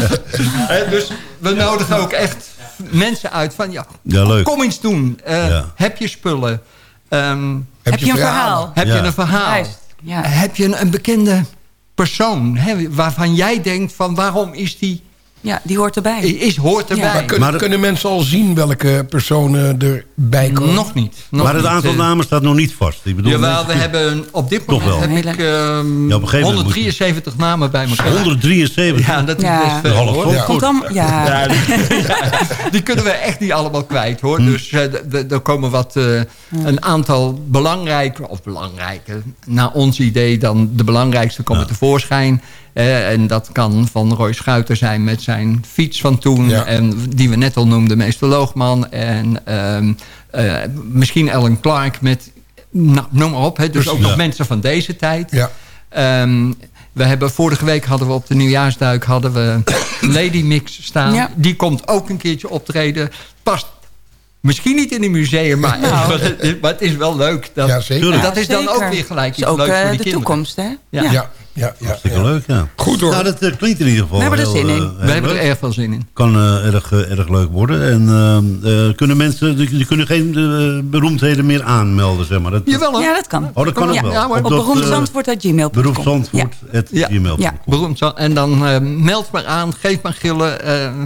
Eh, dus we nodigen ook echt mensen uit van... Ja, Ja, leuk. kom eens doen. Eh, Ja. Heb je spullen? Ehm, Heb je een verhaal? heb Ja. je een verhaal? Heb je een, een bekende persoon hè, waarvan jij denkt van waarom is die Ja, die hoort erbij. is hoort erbij? Maar kunnen, Maar- kunnen mensen al zien welke personen erbij komen? Nog niet. Nog maar het niet, aantal eh. namen staat nog niet vast. Ik bedoel, Jawel, mensen- we hebben op dit Toch moment wel. heb ik ehm, Ja, op een gegeven moment 173 namen bij elkaar. 173. Ja, dat is Ja. best veel, Half hoor. Zandvoort. Komt dan, ja. Ja, die, ja, die kunnen we echt niet allemaal kwijt, hoor. Hm. Dus eh, er komen wat, eh, een aantal belangrijke... of belangrijke, naar ons idee dan de belangrijkste komen tevoorschijn. Eh, en dat kan van Roy Schuiter zijn met zijn fiets van toen... Ja. en die we net al noemden, meester Loogman. En ehm, eh, misschien Ellen Clark met... Nou, noem maar op, hè, dus Precies. ook nog Ja. mensen van deze tijd. Ja. Ehm, we hebben vorige week hadden we op de nieuwjaarsduik hadden we Lady Mix staan. Ja. Die komt ook een keertje optreden. Past misschien niet in een museum, maar, Nou. maar, het, is, maar het is wel leuk. Dat, Ja, zeker. en dat is dan ook weer gelijk is iets ook leuks eh, voor die de kinderen. toekomst, hè? Ja. Ja, ja, Hartstikke ja. leuk, ja. Goed hoor. Nou, dat eh, klinkt in ieder geval We hebben er zin in. eh, We hebben er erg veel zin in. Kan eh, erg, eh, erg leuk worden. En kunnen mensen, die, die kunnen geen beroemdheden meer aanmelden, zeg maar. Dat, Jawel hoor. Ja, dat kan. Oh, dat kan ook ja. wel. Ja, maar Op Op dat, beroemdzandvoort.gmail.com. Beroepszandvoort, at Ja. Beroemd. En dan eh, meld maar aan, geef maar gillen.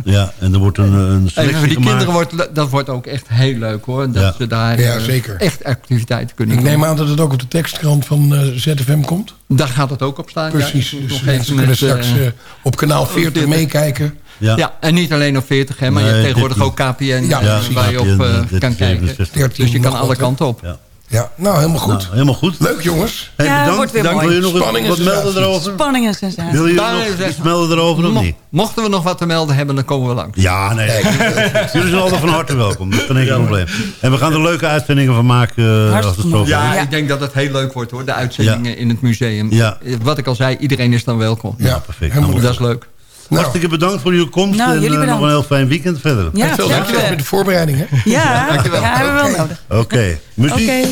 Ja, en er wordt een, een en selectie voor die gemaakt. kinderen wordt dat wordt ook echt heel leuk hoor. Dat Ja. ze daar Ja, zeker. echt activiteiten kunnen Ik doen. neem aan dat het ook op de tekstkrant van eh, ZFM komt. Daar gaat het ook op staan. Precies. Ja, dus nog mensen even kunnen met, straks eh, eh, op kanaal 40 40. meekijken. Ja. Ja, en niet alleen op 40, hè, maar je hebt tegenwoordig 13. ook KPN Ja, eh, waar je op KPN, eh, 13, kan kijken. 67. Dus je kan alle kanten op. Ja. Ja, nou helemaal goed. Nou, helemaal goed. Leuk jongens. Hey, Ja, bedankt. wordt weer Dank. mooi. Wil je nog wat- Spanning wat melden erover? Spanning en sensatie. Wil je nog iets melden erover of Mo- niet? Mochten we nog wat te melden hebben, dan komen we langs. Ja, nee. Jullie zijn altijd van harte welkom. Dat is geen enkel probleem. En we gaan er leuke uitzendingen van maken eh, als het Hartstikke zo mooi. Ja, Ja. ik denk dat het heel leuk wordt hoor, de uitzendingen in het museum. Ja. Eh, Wat ik al zei, iedereen is dan welkom. Ja, perfect. helemaal Dat is leuk. Nou, Hartstikke bedankt voor jullie komst. Nou, en jullie eh, nog een heel fijn weekend verder. Ja, veel succes met de voorbereidingen. Ja, Dankjewel. ja, hebben we wel nodig. Oké, muziek. Oké.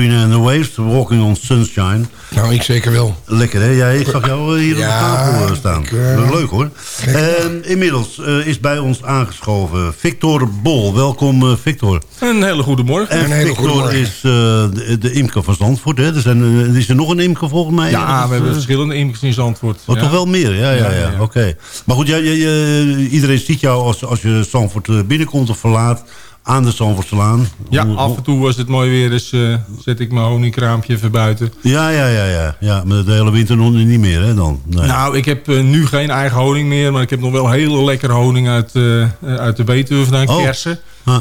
Katrina and the Waves. Walking on Sunshine. Nou, ik zeker wel. Lekker, hè? Ja, ik zag jou eh, hier Ja, op de tafel eh, staan. ik, eh, Leuk, hoor. En inmiddels eh, is bij ons aangeschoven Victor Bol. Welkom, eh, Victor. Een hele goede morgen. En Een hele goede Victor morgen. is eh, de, de imker van Zandvoort, hè? Er zijn, is er nog een imker volgens mij? Ja, Dat is, we hebben verschillende imkers in Zandvoort. Oh, ja. toch wel meer? Ja, ja, ja. Ja, ja, ja. Oké. Maar goed, jij, jij, jij- iedereen ziet jou als, als je Zandvoort binnenkomt of verlaat aan de. Ja, Hoe- af en toe was het mooi weer, dus eh, zet ik mijn honingkraampje even buiten. Ja, ja, ja, ja. ja maar de hele winter nog niet meer, hè, dan? Nee. Nou, ik heb eh, nu geen eigen honing meer, maar ik heb nog wel hele lekkere honing uit, eh, uit de Betuwe vandaan, Oh. kersen. Ah,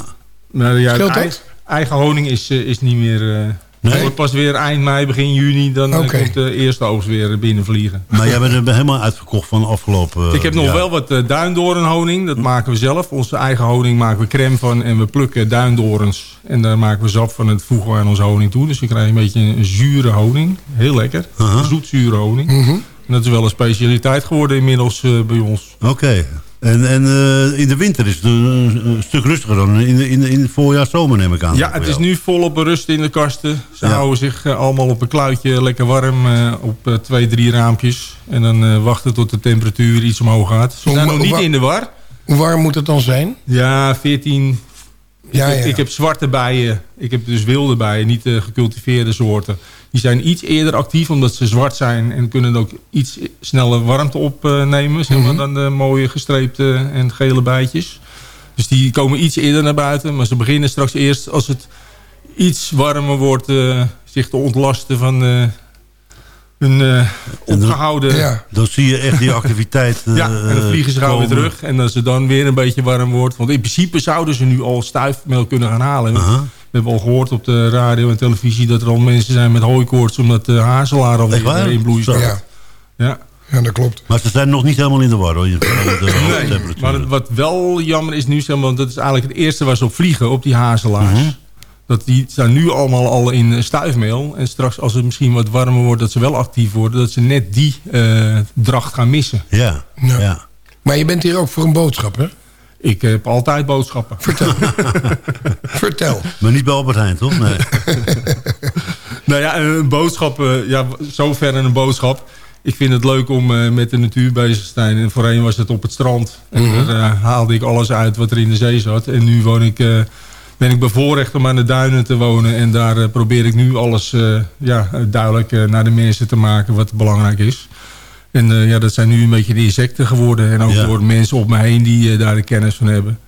Maar ja, Scheelt ei- dat? eigen honing is, is niet meer... eh Nee? het wordt pas weer eind mei, begin juni, dan eh, Oké. komt de eerste oogst weer binnenvliegen. maar jij bent er helemaal uitverkocht van de afgelopen Ik heb nog wel wat uh, duindorenhoning. Dat maken we zelf. Onze eigen honing maken we crème van. En we plukken duindorens. En daar maken we sap van. En dat voegen we aan onze honing toe. Dus je krijgt een beetje een zure honing. Heel lekker. Aha. Zoetzure honing. Mhm. En dat is wel een specialiteit geworden inmiddels uh, bij ons. Oké. En, en uh, in de winter is het een, een, stuk rustiger dan in, in, in het voorjaar zomer neem ik aan. Ja, het is nu volop rust in de kasten. Ze Ja. houden zich uh, allemaal op een kluitje lekker warm uh, op twee, drie raampjes. En dan wachten tot de temperatuur iets omhoog gaat. Ze zijn nog niet in de war. Hoe warm moet het dan zijn? Ja, 14. Ja, ik, heb, ja. ik heb zwarte bijen. Ik heb dus wilde bijen, niet de gecultiveerde soorten. Die zijn iets eerder actief omdat ze zwart zijn en kunnen ook iets sneller warmte opnemen. Zeg Mhm. maar, dan de mooie gestreepte en gele bijtjes. Dus die komen iets eerder naar buiten. Maar ze beginnen straks eerst als het iets warmer wordt eh, zich te ontlasten van eh, hun eh, opgehouden... Ja. Dan zie je echt die activiteit Ja, en dan vliegen ze gauw weer komen. terug. En als het dan weer een beetje warm wordt. Want in principe zouden ze nu al stuifmeel kunnen gaan halen. We hebben al gehoord op de radio en televisie... dat er al mensen zijn met hooikoorts... omdat de hazelaar Echt waar? alweer in bloei staat. Ja, Ja. ja, dat klopt. Maar ze zijn nog niet helemaal in de war hoor. Je- de Nee, maar wat wel jammer is nu... zeg maar, want dat is eigenlijk het eerste waar ze op vliegen... op die hazelaars. Mhm. Dat die staan nu allemaal al in stuifmeel. En straks als het misschien wat warmer wordt... dat ze wel actief worden... dat ze net die eh, dracht gaan missen. Ja, Ja. ja. Maar je bent hier ook voor een boodschap, hè? Ik heb altijd boodschappen. Vertel. Vertel. Maar niet bij Albert Heijn, toch? Nee. Nou ja, een boodschap, eh, ja, zover een boodschap. Ik vind het leuk om eh, met de natuur bezig te zijn. En voorheen was het op het strand. En Mhm. daar eh, haalde ik alles uit wat er in de zee zat. En nu woon ik, eh, ben ik bevoorrecht om aan de duinen te wonen. En daar eh, probeer ik nu alles eh, ja, duidelijk naar de mensen te maken wat belangrijk is. En eh, ja, dat zijn nu een beetje de insecten geworden. En ook Ja. door mensen op me heen die eh, daar de kennis van hebben.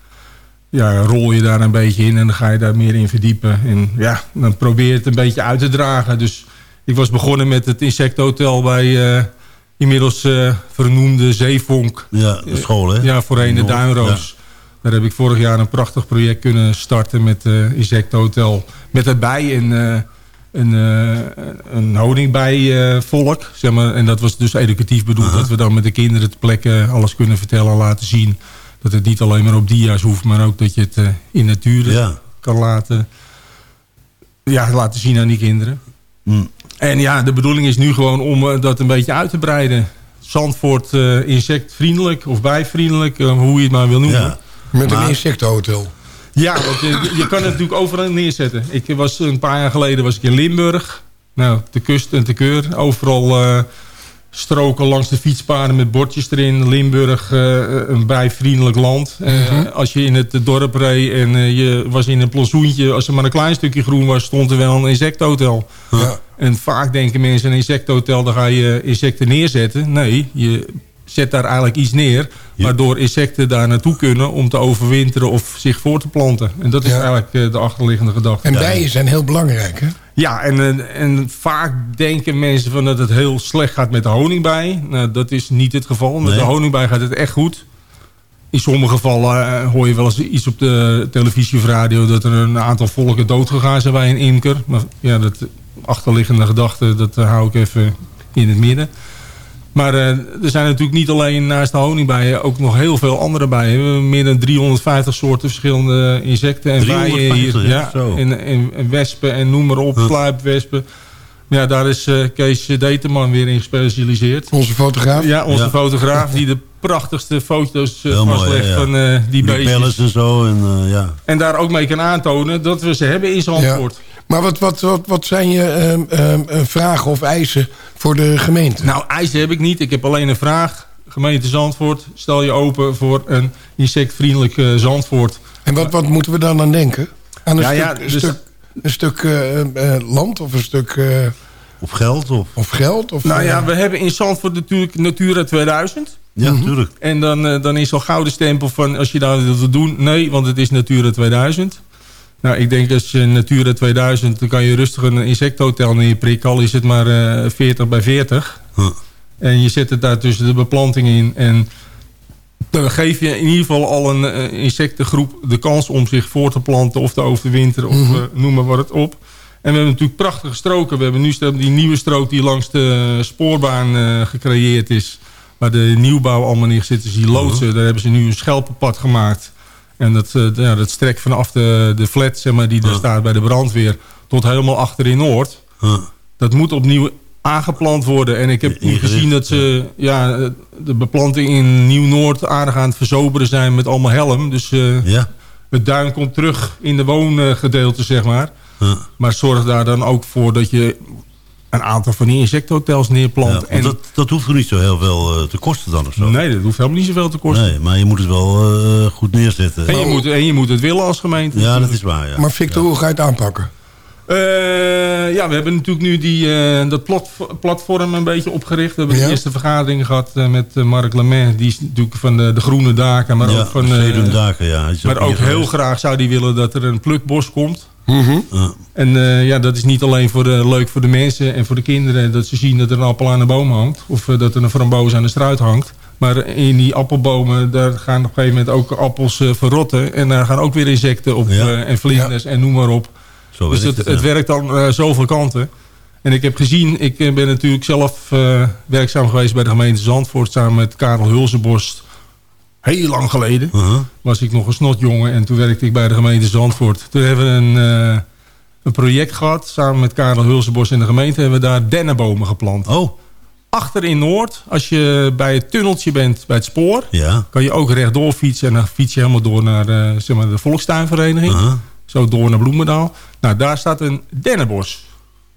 Ja, rol je daar een beetje in en dan ga je daar meer in verdiepen. En ja, dan probeer je het een beetje uit te dragen. Dus ik was begonnen met het insecthotel bij eh, inmiddels vernoemde Zeevonk. Ja, de school hè? Ja, voorheen de Duinroos. Daar heb ik vorig jaar een prachtig project kunnen starten met uh, insecthotel. Met daarbij een, uh, een, uh, een honingbijvolk. zeg maar. En dat was dus educatief bedoeld. Aha. Dat we dan met de kinderen ter plekke alles kunnen vertellen en laten zien. Dat het niet alleen maar op dia's hoeft, maar ook dat je het uh, in natuur Ja. kan laten, ja, laten zien aan die kinderen. Mm. En ja, de bedoeling is nu gewoon om uh, dat een beetje uit te breiden. Zandvoort uh, insectvriendelijk of bijvriendelijk, uh, hoe je het maar wil noemen. Ja. Met Maar- een insectenhotel. Ja, want je, je kan het natuurlijk overal neerzetten. Ik was een paar jaar geleden was ik in Limburg. Nou, de kust en te keur. Overal eh, stroken langs de fietspaden met bordjes erin. Limburg, eh, een bijvriendelijk land. Eh, Als je in het dorp reed en je was in een plantsoentje... als er maar een klein stukje groen was, stond er wel een insecthotel. Ja. En vaak denken mensen, een insecthotel, daar ga je insecten neerzetten. Nee, je zet daar eigenlijk iets neer... Waardoor insecten daar naartoe kunnen om te overwinteren of zich voor te planten. En dat is Ja. eigenlijk eh, de achterliggende gedachte. En bijen zijn heel belangrijk, hè? Ja, en, eh, en vaak denken mensen van dat het heel slecht gaat met de honingbij. Nou, dat is niet het geval. Met Nee. de honingbij gaat het echt goed. In sommige gevallen eh, hoor je wel eens iets op de televisie of radio... dat er een aantal volken doodgegaan zijn bij een imker. Maar ja, dat achterliggende gedachte, dat hou ik even in het midden. Maar eh, er zijn natuurlijk niet alleen naast de honingbijen ook nog heel veel andere bijen. We hebben meer dan 350 soorten verschillende insecten en bijen 350, hier. ja, zo. en, en, en wespen en noem maar op, sluipwespen. Ja, daar is eh, Kees Determan weer in gespecialiseerd. Onze fotograaf. Ja, onze Ja. fotograaf die de prachtigste foto's eh, vastlegt ja, ja. van eh, die beestjes. en zo. En, eh, ja. En daar ook mee kan aantonen dat we ze hebben in Zandvoort. Maar wat, wat, wat, wat zijn je ehm, ehm, eh, vragen of eisen voor de gemeente? Nou, eisen heb ik niet. Ik heb alleen een vraag. Gemeente Zandvoort, stel je open voor een insectvriendelijk eh, Zandvoort. En wat, wat moeten we dan aan denken? Aan een Ja, stuk, ja, dus- stuk, een stuk eh, eh, land of een stuk... eh, Of geld? Of... of geld? Of, Nou ja, we hebben in Zandvoort natuurlijk Natura 2000. Ja, natuurlijk. En dan, eh, dan is al gouden stempel van als je daar wilt doen. Nee, want het is Natura 2000. Nou, ik denk als je Natura 2000, dan kan je rustig een insecthotel neerprikken. Al is het maar eh 40 bij 40. Huh. En je zet het daar tussen de beplanting in. En dan geef je in ieder geval al een eh, insectengroep de kans om zich voor te planten of te overwinteren of Mhm. eh, noem maar wat het op. En we hebben natuurlijk prachtige stroken. We hebben nu die nieuwe strook die langs de spoorbaan eh, gecreëerd is. Waar de nieuwbouw allemaal neergezet is, die loodsen. Daar hebben ze nu een schelpenpad gemaakt. En dat, eh, ja, dat strekt vanaf de, de flat zeg maar, die daar staat bij de brandweer... tot helemaal achter in Noord. Dat moet opnieuw aangeplant worden. En ik heb gezien dat ze ja, de beplanting in Nieuw-Noord aardig aan het verzoberen zijn met allemaal helm. Dus eh, Ja. het duin komt terug in de woongedeelte, zeg maar. Maar zorg daar dan ook voor dat je een aantal van die insecthotels Ja, neerplant. en, dat, dat hoeft er niet zo heel veel eh, te kosten dan of zo. nee, dat hoeft helemaal niet zoveel te kosten. Nee, maar je moet het wel eh, goed neerzetten. En, je moet, en je moet het willen als gemeente. Ja, dat is waar. Ja. Maar Victor, hoe ga je het aanpakken? Eh, ja, we hebben natuurlijk nu die, eh, dat plat, platform een beetje opgericht. We hebben Ja. de eerste vergadering gehad eh, met Mark Lemaire. Die is natuurlijk van de, de groene daken. Maar ja, ook, van, eh, Zeedendaken, ja. Maar ook heel graag zou die willen dat er een plukbos komt. En eh, ja, dat is niet alleen voor de, leuk voor de mensen en voor de kinderen... dat ze zien dat er een appel aan de boom hangt. Of eh, dat er een framboos aan de struit hangt. Maar in die appelbomen, daar gaan op een gegeven moment ook appels eh, verrotten. En daar gaan ook weer insecten op Ja. eh, en vlinders en noem maar op. Zo dus het, het, werkt dan eh, zoveel kanten. En ik heb gezien, ik eh, ben natuurlijk zelf eh, werkzaam geweest bij de gemeente Zandvoort... samen met Karel Hulzenborst. Heel lang geleden Uh-huh. was ik nog een snotjongen en toen werkte ik bij de gemeente Zandvoort. Toen hebben we een, eh, een project gehad, samen met Karel Hulsenbos en de gemeente... hebben we daar dennenbomen geplant. Oh, Achter in Noord, als je bij het tunneltje bent bij het spoor... ja. kan je ook rechtdoor fietsen en dan fiets je helemaal door naar eh, zeg maar de Volkstuinvereniging. Uh-huh. Zo door naar Bloemendaal. Nou, daar staat een dennenbos.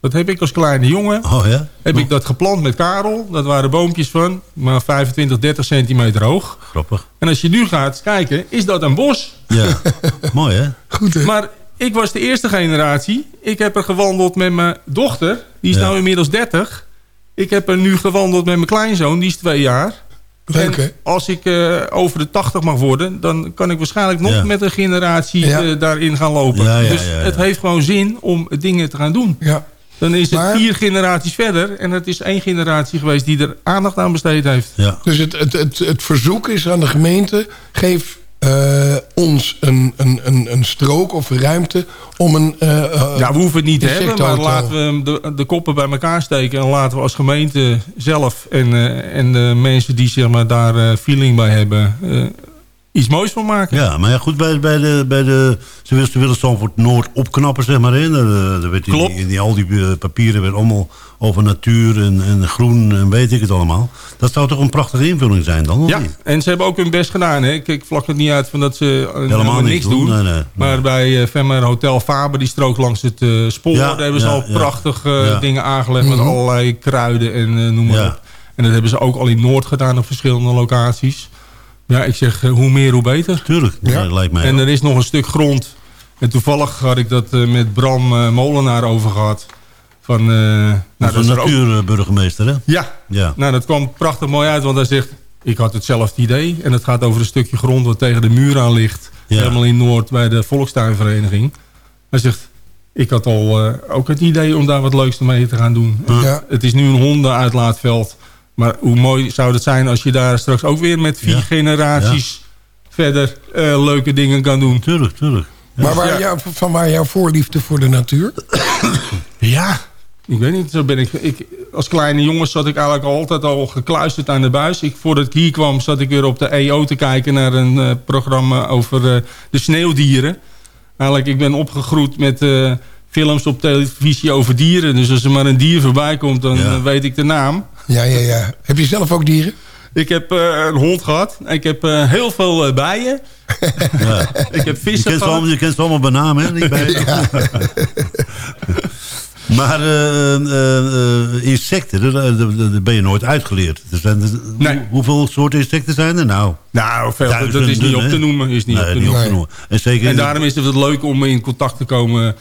Dat heb ik als kleine jongen. Oh ja? Heb ik dat geplant met Karel. Dat waren boompjes van maar 25, 30 centimeter hoog. Grappig. En als je nu gaat kijken, is dat een bos. Ja. Mooi hè? Goed, hè? Maar ik was de eerste generatie. Ik heb er gewandeld met mijn dochter. Die is Ja. nou inmiddels 30. Ik heb er nu gewandeld met mijn kleinzoon. Die is twee jaar. Leuk, en hè? als ik eh, over de 80 mag worden... dan kan ik waarschijnlijk nog Ja. met een generatie Ja. eh, daarin gaan lopen. Ja, ja, dus ja, ja. het heeft gewoon zin om dingen te gaan doen. Ja. Dan is het Maar- vier generaties verder. En het is één generatie geweest die er aandacht aan besteed heeft. Ja. Dus het, het, het, het verzoek is aan de gemeente... geef eh, ons een, een, een, een strook of een ruimte om een... eh, eh, Ja, we hoeven het niet te hebben, maar laten we de, de koppen bij elkaar steken... en laten we als gemeente zelf en, eh, en de mensen die zeg maar, daar feeling bij hebben... eh, iets moois van maken. Ja, maar ja, goed, bij, bij de, bij de, ze willen, ze willen Zandvoort Noord opknappen, zeg maar. Hè. Daar, daar werd in, Klopt. die, in die, al die eh, papieren werd allemaal over natuur en, en groen en weet ik het allemaal. Dat zou toch een prachtige invulling zijn dan, Ja, niet? en ze hebben ook hun best gedaan. Hè? Ik, ik vlak het niet uit van dat ze eh, helemaal, niks niks doen. doen. Nee, nee, nee. Maar bij eh Femmer Hotel Faber, die strook langs het eh, spoor... Ja, daar hebben ze ja, al ja. prachtige Ja. dingen aangelegd... met allerlei kruiden en eh, noem maar Ja. op. En dat hebben ze ook al in Noord gedaan op verschillende locaties. Ja, ik zeg, eh, hoe meer, hoe beter. Tuurlijk, Ja. dat lijkt mij En er is nog een stuk grond. En toevallig had ik dat eh, met Bram eh, Molenaar over gehad. Van, nou, Dat is ook- natuurburgemeester, hè? Ja, Ja. nou dat kwam prachtig mooi uit. Want hij zegt, ik had hetzelfde idee. En het gaat over een stukje grond wat tegen de muur aan ligt. Ja. Helemaal in Noord bij de Volkstuinvereniging. Hij zegt, ik had al ook het idee om daar wat leuks mee te gaan doen. Ja. Het is nu een hondenuitlaatveld. Maar hoe mooi zou het zijn als je daar straks ook weer met vier Ja. generaties verder eh, leuke dingen kan doen. Tuurlijk, tuurlijk. Maar waar Ja. jou, van waar jouw voorliefde voor de natuur? Ja, ik weet niet. Zo ben ik, ik, als kleine jongen zat ik eigenlijk altijd al gekluisterd aan de buis. Ik, voordat ik hier kwam zat ik weer op de EO te kijken naar een eh, programma over eh, de sneeuwdieren. Eigenlijk, ik ben opgegroeid met eh, films op televisie over dieren. Dus als er maar een dier voorbij komt, dan Ja. weet ik de naam. Ja, ja, ja. Heb je zelf ook dieren? Ik heb eh, een hond gehad. Ik heb eh, heel veel eh, bijen. Ja. Ik heb Je vissen kent, ze gehad. allemaal, je kent ze allemaal bij naam, hè? die bijen. maar eh, eh, eh, insecten, daar, ben je nooit uitgeleerd. Er zijn, hoe- hoeveel soorten insecten zijn er nou? Nou, veel, dat is niet op te noemen. Is niet Nee, op te niet op noemen. te noemen. En, zeker En daarom is het leuk om in contact te komen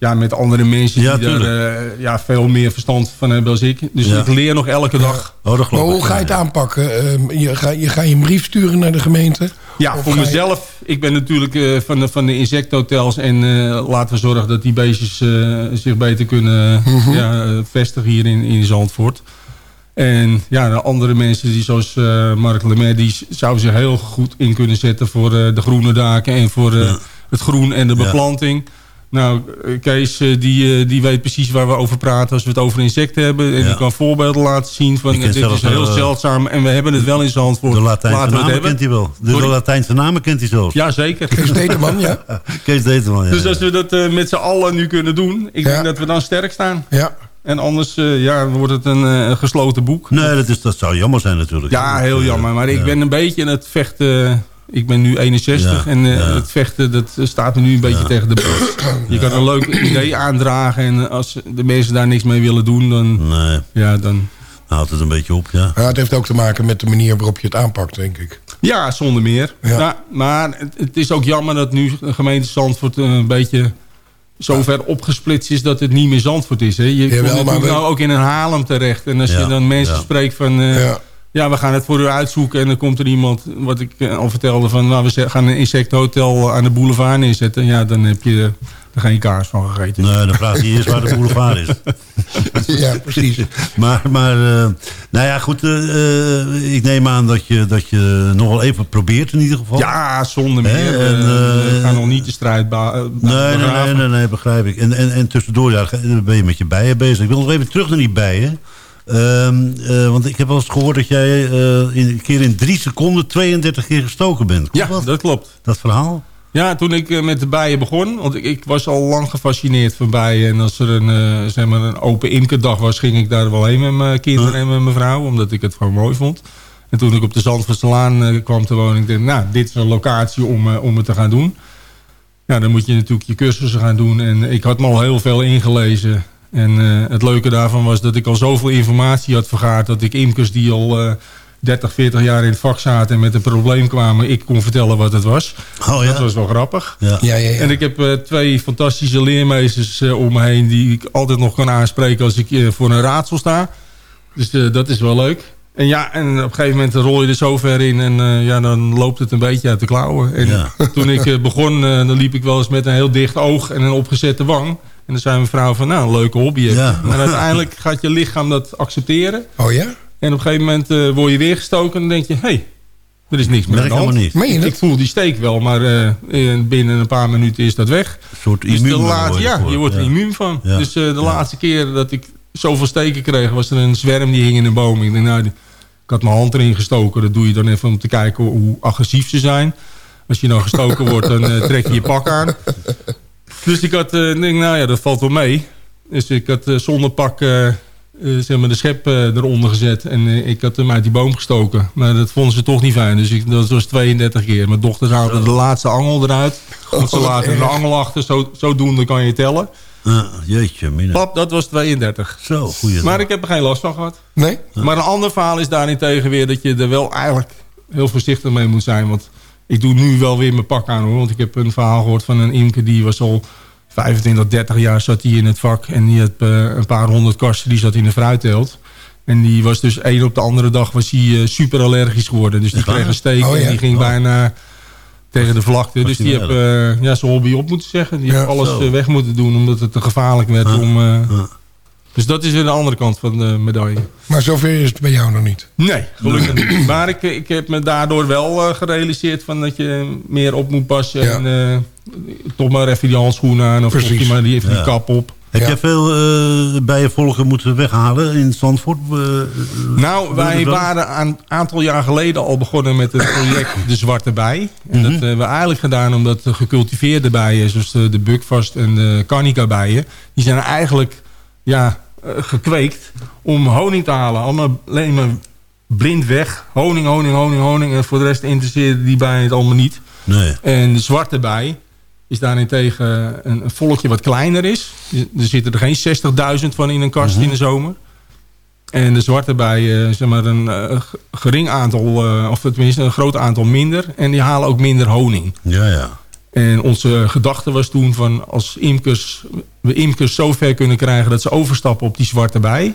ja, met andere mensen Ja, die daar eh, ja, veel meer verstand van hebben als ik. Dus Ja. ik leer nog elke dag. Oh, dat Maar hoe ga je het aanpakken? Ehm, je, ga, je ga je een brief sturen naar de gemeente? Ja, Of voor je- mezelf. Ik ben natuurlijk eh, van, de, van de insecthotels. En eh, laten we zorgen dat die beestjes eh, zich beter kunnen Mhm. ja, vestigen hier in, in Zandvoort. En ja, de andere mensen die zoals eh Mark Lemaire... die zouden zich heel goed in kunnen zetten voor eh, de groene daken... en voor eh, het groen en de Ja. beplanting. Nou, Kees eh, die, eh, die weet precies waar we over praten als we het over insecten hebben. En Ja. die kan voorbeelden laten zien van eh, dit is heel zeldzaam. En we hebben het wel in Zandvoort. De Latijnse Laten namen hebben. kent hij wel. De? Latijnse namen kent hij zelfs. Ja, zeker. Kees Determan, ja. Kees Determan, ja. Dus als we dat met z'n allen nu kunnen doen... ik denk dat we dan sterk staan. Ja. En anders ja, wordt het een gesloten boek. Nee, dat, is, dat zou jammer zijn natuurlijk. Ja, heel jammer. Maar ik Ja. ben een beetje in het vechten... Ik ben nu 61 Ja, en eh, ja. het vechten dat staat me nu een beetje tegen de borst. Je kan een leuk idee aandragen en als de mensen daar niks mee willen doen, dan... Nee. Ja, dan... Houdt het een beetje op, ja. Ja, het heeft ook te maken met de manier waarop je het aanpakt, denk ik. Ja, zonder meer. Ja. Nou, maar het, het is ook jammer dat nu de gemeente Zandvoort eh, een beetje zo ver opgesplitst is dat het niet meer Zandvoort is. Hè. Je Jawel, komt natuurlijk we- nou ook in een Haarlem terecht. En als Ja, je dan mensen ja. spreekt van... eh, Ja. we gaan het voor u uitzoeken. En dan komt er iemand, wat ik eh, al vertelde... van nou, we gaan een insectenhotel aan de boulevard neerzetten. Ja, dan heb je er geen kaas van gegeten. Nee, dan vraagt hij eerst waar de boulevard is. Ja, precies. Maar, maar eh, nou ja, goed. eh, eh, ik neem aan dat je, dat je nog wel even probeert in ieder geval. Ja, zonder meer. En, eh, we gaan nog niet de strijd eh, Nee, nee, nee, nee, begrijp ik. En, en, en tussendoor ja, ben je met je bijen bezig. Ik wil nog even terug naar die bijen. Ehm, eh, want ik heb wel eens gehoord dat jij eh, in, een keer in drie seconden 32 keer gestoken bent. Klopt Ja, dat? dat klopt. Dat verhaal? Ja, toen ik eh, met de bijen begon, want ik, ik was al lang gefascineerd van bijen. En als er een, zeg maar een open imkerdag was, ging ik daar wel heen met mijn kinderen en met mijn vrouw. Omdat ik het gewoon mooi vond. En toen ik op de Zandvoortselaan kwam te wonen, ik dacht, nou, dit is een locatie om, om het te gaan doen. Ja, dan moet je natuurlijk je cursussen gaan doen. En ik had me al heel veel ingelezen. En eh, het leuke daarvan was dat ik al zoveel informatie had vergaard... dat ik imkers die al eh 30, 40 jaar in het vak zaten... en met een probleem kwamen, ik kon vertellen wat het was. Oh ja? Dat was wel grappig. Ja. Ja, ja, ja. En ik heb eh, twee fantastische leermeesters eh, om me heen... die ik altijd nog kan aanspreken als ik eh, voor een raadsel sta. Dus eh, dat is wel leuk. En ja, en op een gegeven moment rol je er zo ver in... en eh, ja, dan loopt het een beetje uit de klauwen. En Ja. toen ik eh, begon, eh, dan liep ik wel eens met een heel dicht oog... en een opgezette wang. En dan zei mijn vrouw van, nou, een leuke hobby. heb je. Ja. Maar uiteindelijk gaat je lichaam dat accepteren. Oh ja? En op een gegeven moment eh, word je weer gestoken... en dan denk je, hé, hey, er is niks meer aan niet. Ik, voel die steek wel, maar eh, binnen een paar minuten is dat weg. Een soort Dus immuun. je ja, je wordt er Ja. immuun van. Ja. Dus eh, de Ja. laatste keer dat ik zoveel steken kreeg... was er een zwerm die hing in een boom. Ik denk, nou, die- ik had mijn hand erin gestoken. Dat doe je dan even om te kijken hoe agressief ze zijn. Als je dan gestoken wordt, dan trek je je pak aan. Dus ik had, ik denk, nou ja, dat valt wel mee. Dus ik had eh, zonder pak eh, zeg maar de schep eronder gezet. En ik had hem uit die boom gestoken. Maar dat vonden ze toch niet fijn. Dus ik, dat was 32 keer. Mijn dochters haalden de laatste angel eruit. Want ze wat laten de erg. angel achter. Zo, zodoende kan je tellen. Ah, jeetje, mina. Pap, dat was 32. Zo, goeie. Maar ik heb er geen last van gehad. Nee? Maar een ander verhaal is daarentegen weer... dat je er wel eigenlijk heel voorzichtig mee moet zijn. Want ik doe nu wel weer mijn pak aan hoor. Want ik heb een verhaal gehoord van een imker... die was al 25, 30 jaar zat hij in het vak. En die had eh, een paar honderd kasten. Die zat in de fruitteelt. En die was dus één op de andere dag was hij eh, super allergisch geworden. Dus die kreeg een steek Oh, ja. en die ging Oh. bijna tegen de vlakte. Dus die heb eh, ja, zijn hobby op moeten zeggen. Die Ja, heeft alles zo. weg moeten doen omdat het te gevaarlijk werd. Ah, om, ah. Dus dat is weer de andere kant van de medaille. Maar zover is het bij jou nog niet. Nee, gelukkig niet. Maar ik, ik heb me daardoor wel eh, gerealiseerd van dat je meer op moet passen. Ja. En eh, toch maar even die handschoenen aan. Of, of maar die, even Ja. die kap op. Heb Ja. jij veel eh bijenvolgen moeten weghalen in Zandvoort? Eh, Nou, wij waren een aantal jaar geleden al begonnen met het project De Zwarte Bij. En dat hebben we eigenlijk gedaan omdat de gecultiveerde bijen, zoals de, de bukvast en de carnica bijen, die zijn eigenlijk ja, eh, gekweekt om honing te halen. Allemaal alleen maar blind weg. Honing, honing, honing, honing. En voor de rest interesseerde die bijen het allemaal niet. Nee. En de zwarte bij is daarentegen een, een volkje wat kleiner is. Er zitten er geen 60.000 van in een kast Mhm. in de zomer. En de zwarte bij, eh, zeg maar, een eh, gering aantal, of tenminste een groot aantal minder. En die halen ook minder honing. Ja, ja. En onze gedachte was toen van als imkers, we imkers zo ver kunnen krijgen dat ze overstappen op die zwarte bij.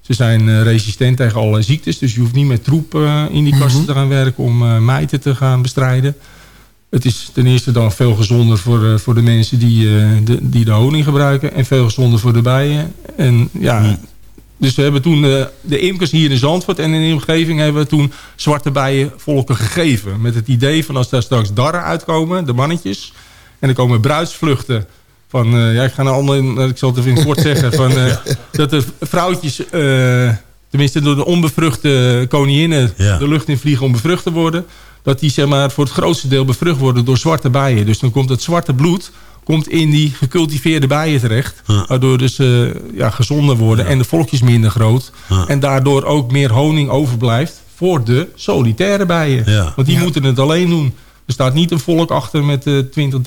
Ze zijn eh, resistent tegen allerlei ziektes, dus je hoeft niet met troep eh, in die kasten te gaan werken om eh mijten te gaan bestrijden. Het is ten eerste dan veel gezonder voor, voor de mensen die, de, die de honing gebruiken en veel gezonder voor de bijen. En ja, dus we hebben toen eh, de imkers hier in Zandvoort en in de omgeving hebben we toen zwarte bijen volken gegeven. Met het idee van als daar straks darren uitkomen, de mannetjes. En er komen bruidsvluchten van, eh, ja ik ga nou allemaal, ik zal het even in het kort zeggen, van, eh, dat de vrouwtjes, eh, tenminste door de onbevruchte koninginnen Ja. de lucht in vliegen om bevrucht te worden. Dat die zeg maar, voor het grootste deel bevrucht worden door zwarte bijen. Dus dan komt het zwarte bloed komt in die gecultiveerde bijen terecht. Waardoor dus eh, ja, gezonder worden en de volkjes minder groot. En daardoor ook meer honing overblijft voor de solitaire bijen. Ja. Want die moeten het alleen doen. Er staat niet een volk achter met eh 20,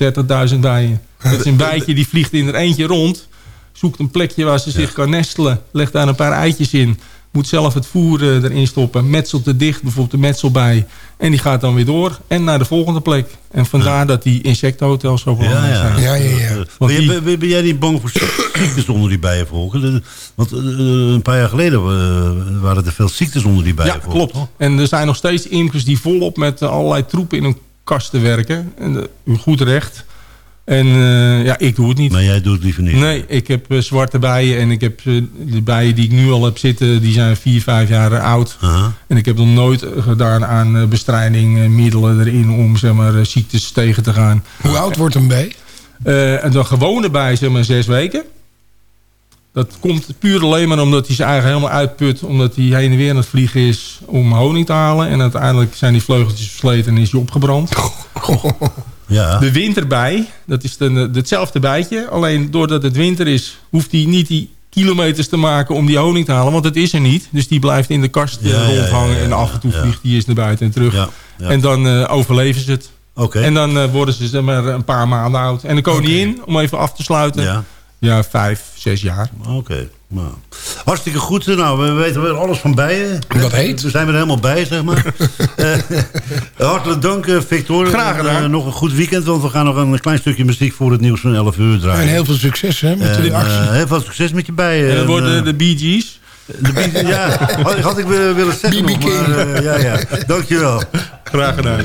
30.000 bijen. Dat is een bijtje die vliegt in er eentje rond. Zoekt een plekje waar ze zich kan nestelen. Legt daar een paar eitjes in. Moet zelf het voer eh, erin stoppen. Metselt het dicht, bijvoorbeeld de metselbij. En die gaat dan weer door. En naar de volgende plek. En vandaar dat die insectenhotels zo belangrijk Ja, ja. zijn. Ja, ja, ja. Want Ben, die- je- ben- ben jij niet bang voor ziektes onder die bijenvolken? Want eh, een paar jaar geleden eh, waren er veel ziektes onder die Ja, bijenvolken. klopt. En er zijn nog steeds imkers die volop met eh, allerlei troepen in hun kasten werken. En eh, goed recht. En eh, ja, ik doe het niet. Maar jij doet het liever niet. Nee, ik heb eh, zwarte bijen en ik heb eh, de bijen die ik nu al heb zitten, die zijn vier, vijf jaar oud. En ik heb nog nooit gedaan aan bestrijding, middelen erin om zeg maar, ziektes tegen te gaan. Hoe oud wordt een bij? Eh, en de gewone bij zeg maar zes weken. Dat komt puur alleen maar omdat hij zijn eigen helemaal uitput. Omdat hij heen en weer aan het vliegen is om honing te halen. En uiteindelijk zijn die vleugeltjes versleten en is hij opgebrand. Ja. De winterbij, dat is de, hetzelfde bijtje. Alleen doordat het winter is, hoeft hij niet die kilometers te maken om die honing te halen. Want het is er niet. Dus die blijft in de kast eh, Ja, ja, rondhangen. ja, en af en toe vliegt hij eens naar buiten en terug. En dan eh, overleven ze het. En dan eh, worden ze zeg maar, een paar maanden oud. En de koningin, om even af te sluiten, Ja. ja, vijf, zes jaar. Oké. Nou. Hartstikke goed. Nou, we weten weer alles van bijen. Wat heet? We zijn er helemaal bij, zeg maar. Eh, hartelijk dank, eh, Victor. Graag gedaan. Eh, nog een goed weekend, want we gaan nog een klein stukje muziek voor het nieuws van 11 uur draaien. En heel veel succes hè, met de actie. eh, heel veel succes met je bijen. En En, worden eh, de Bee Gees. de bijen- ja, had, had ik willen willen zeggen BB maar, King. eh, ja, ja. Dankjewel. Graag gedaan.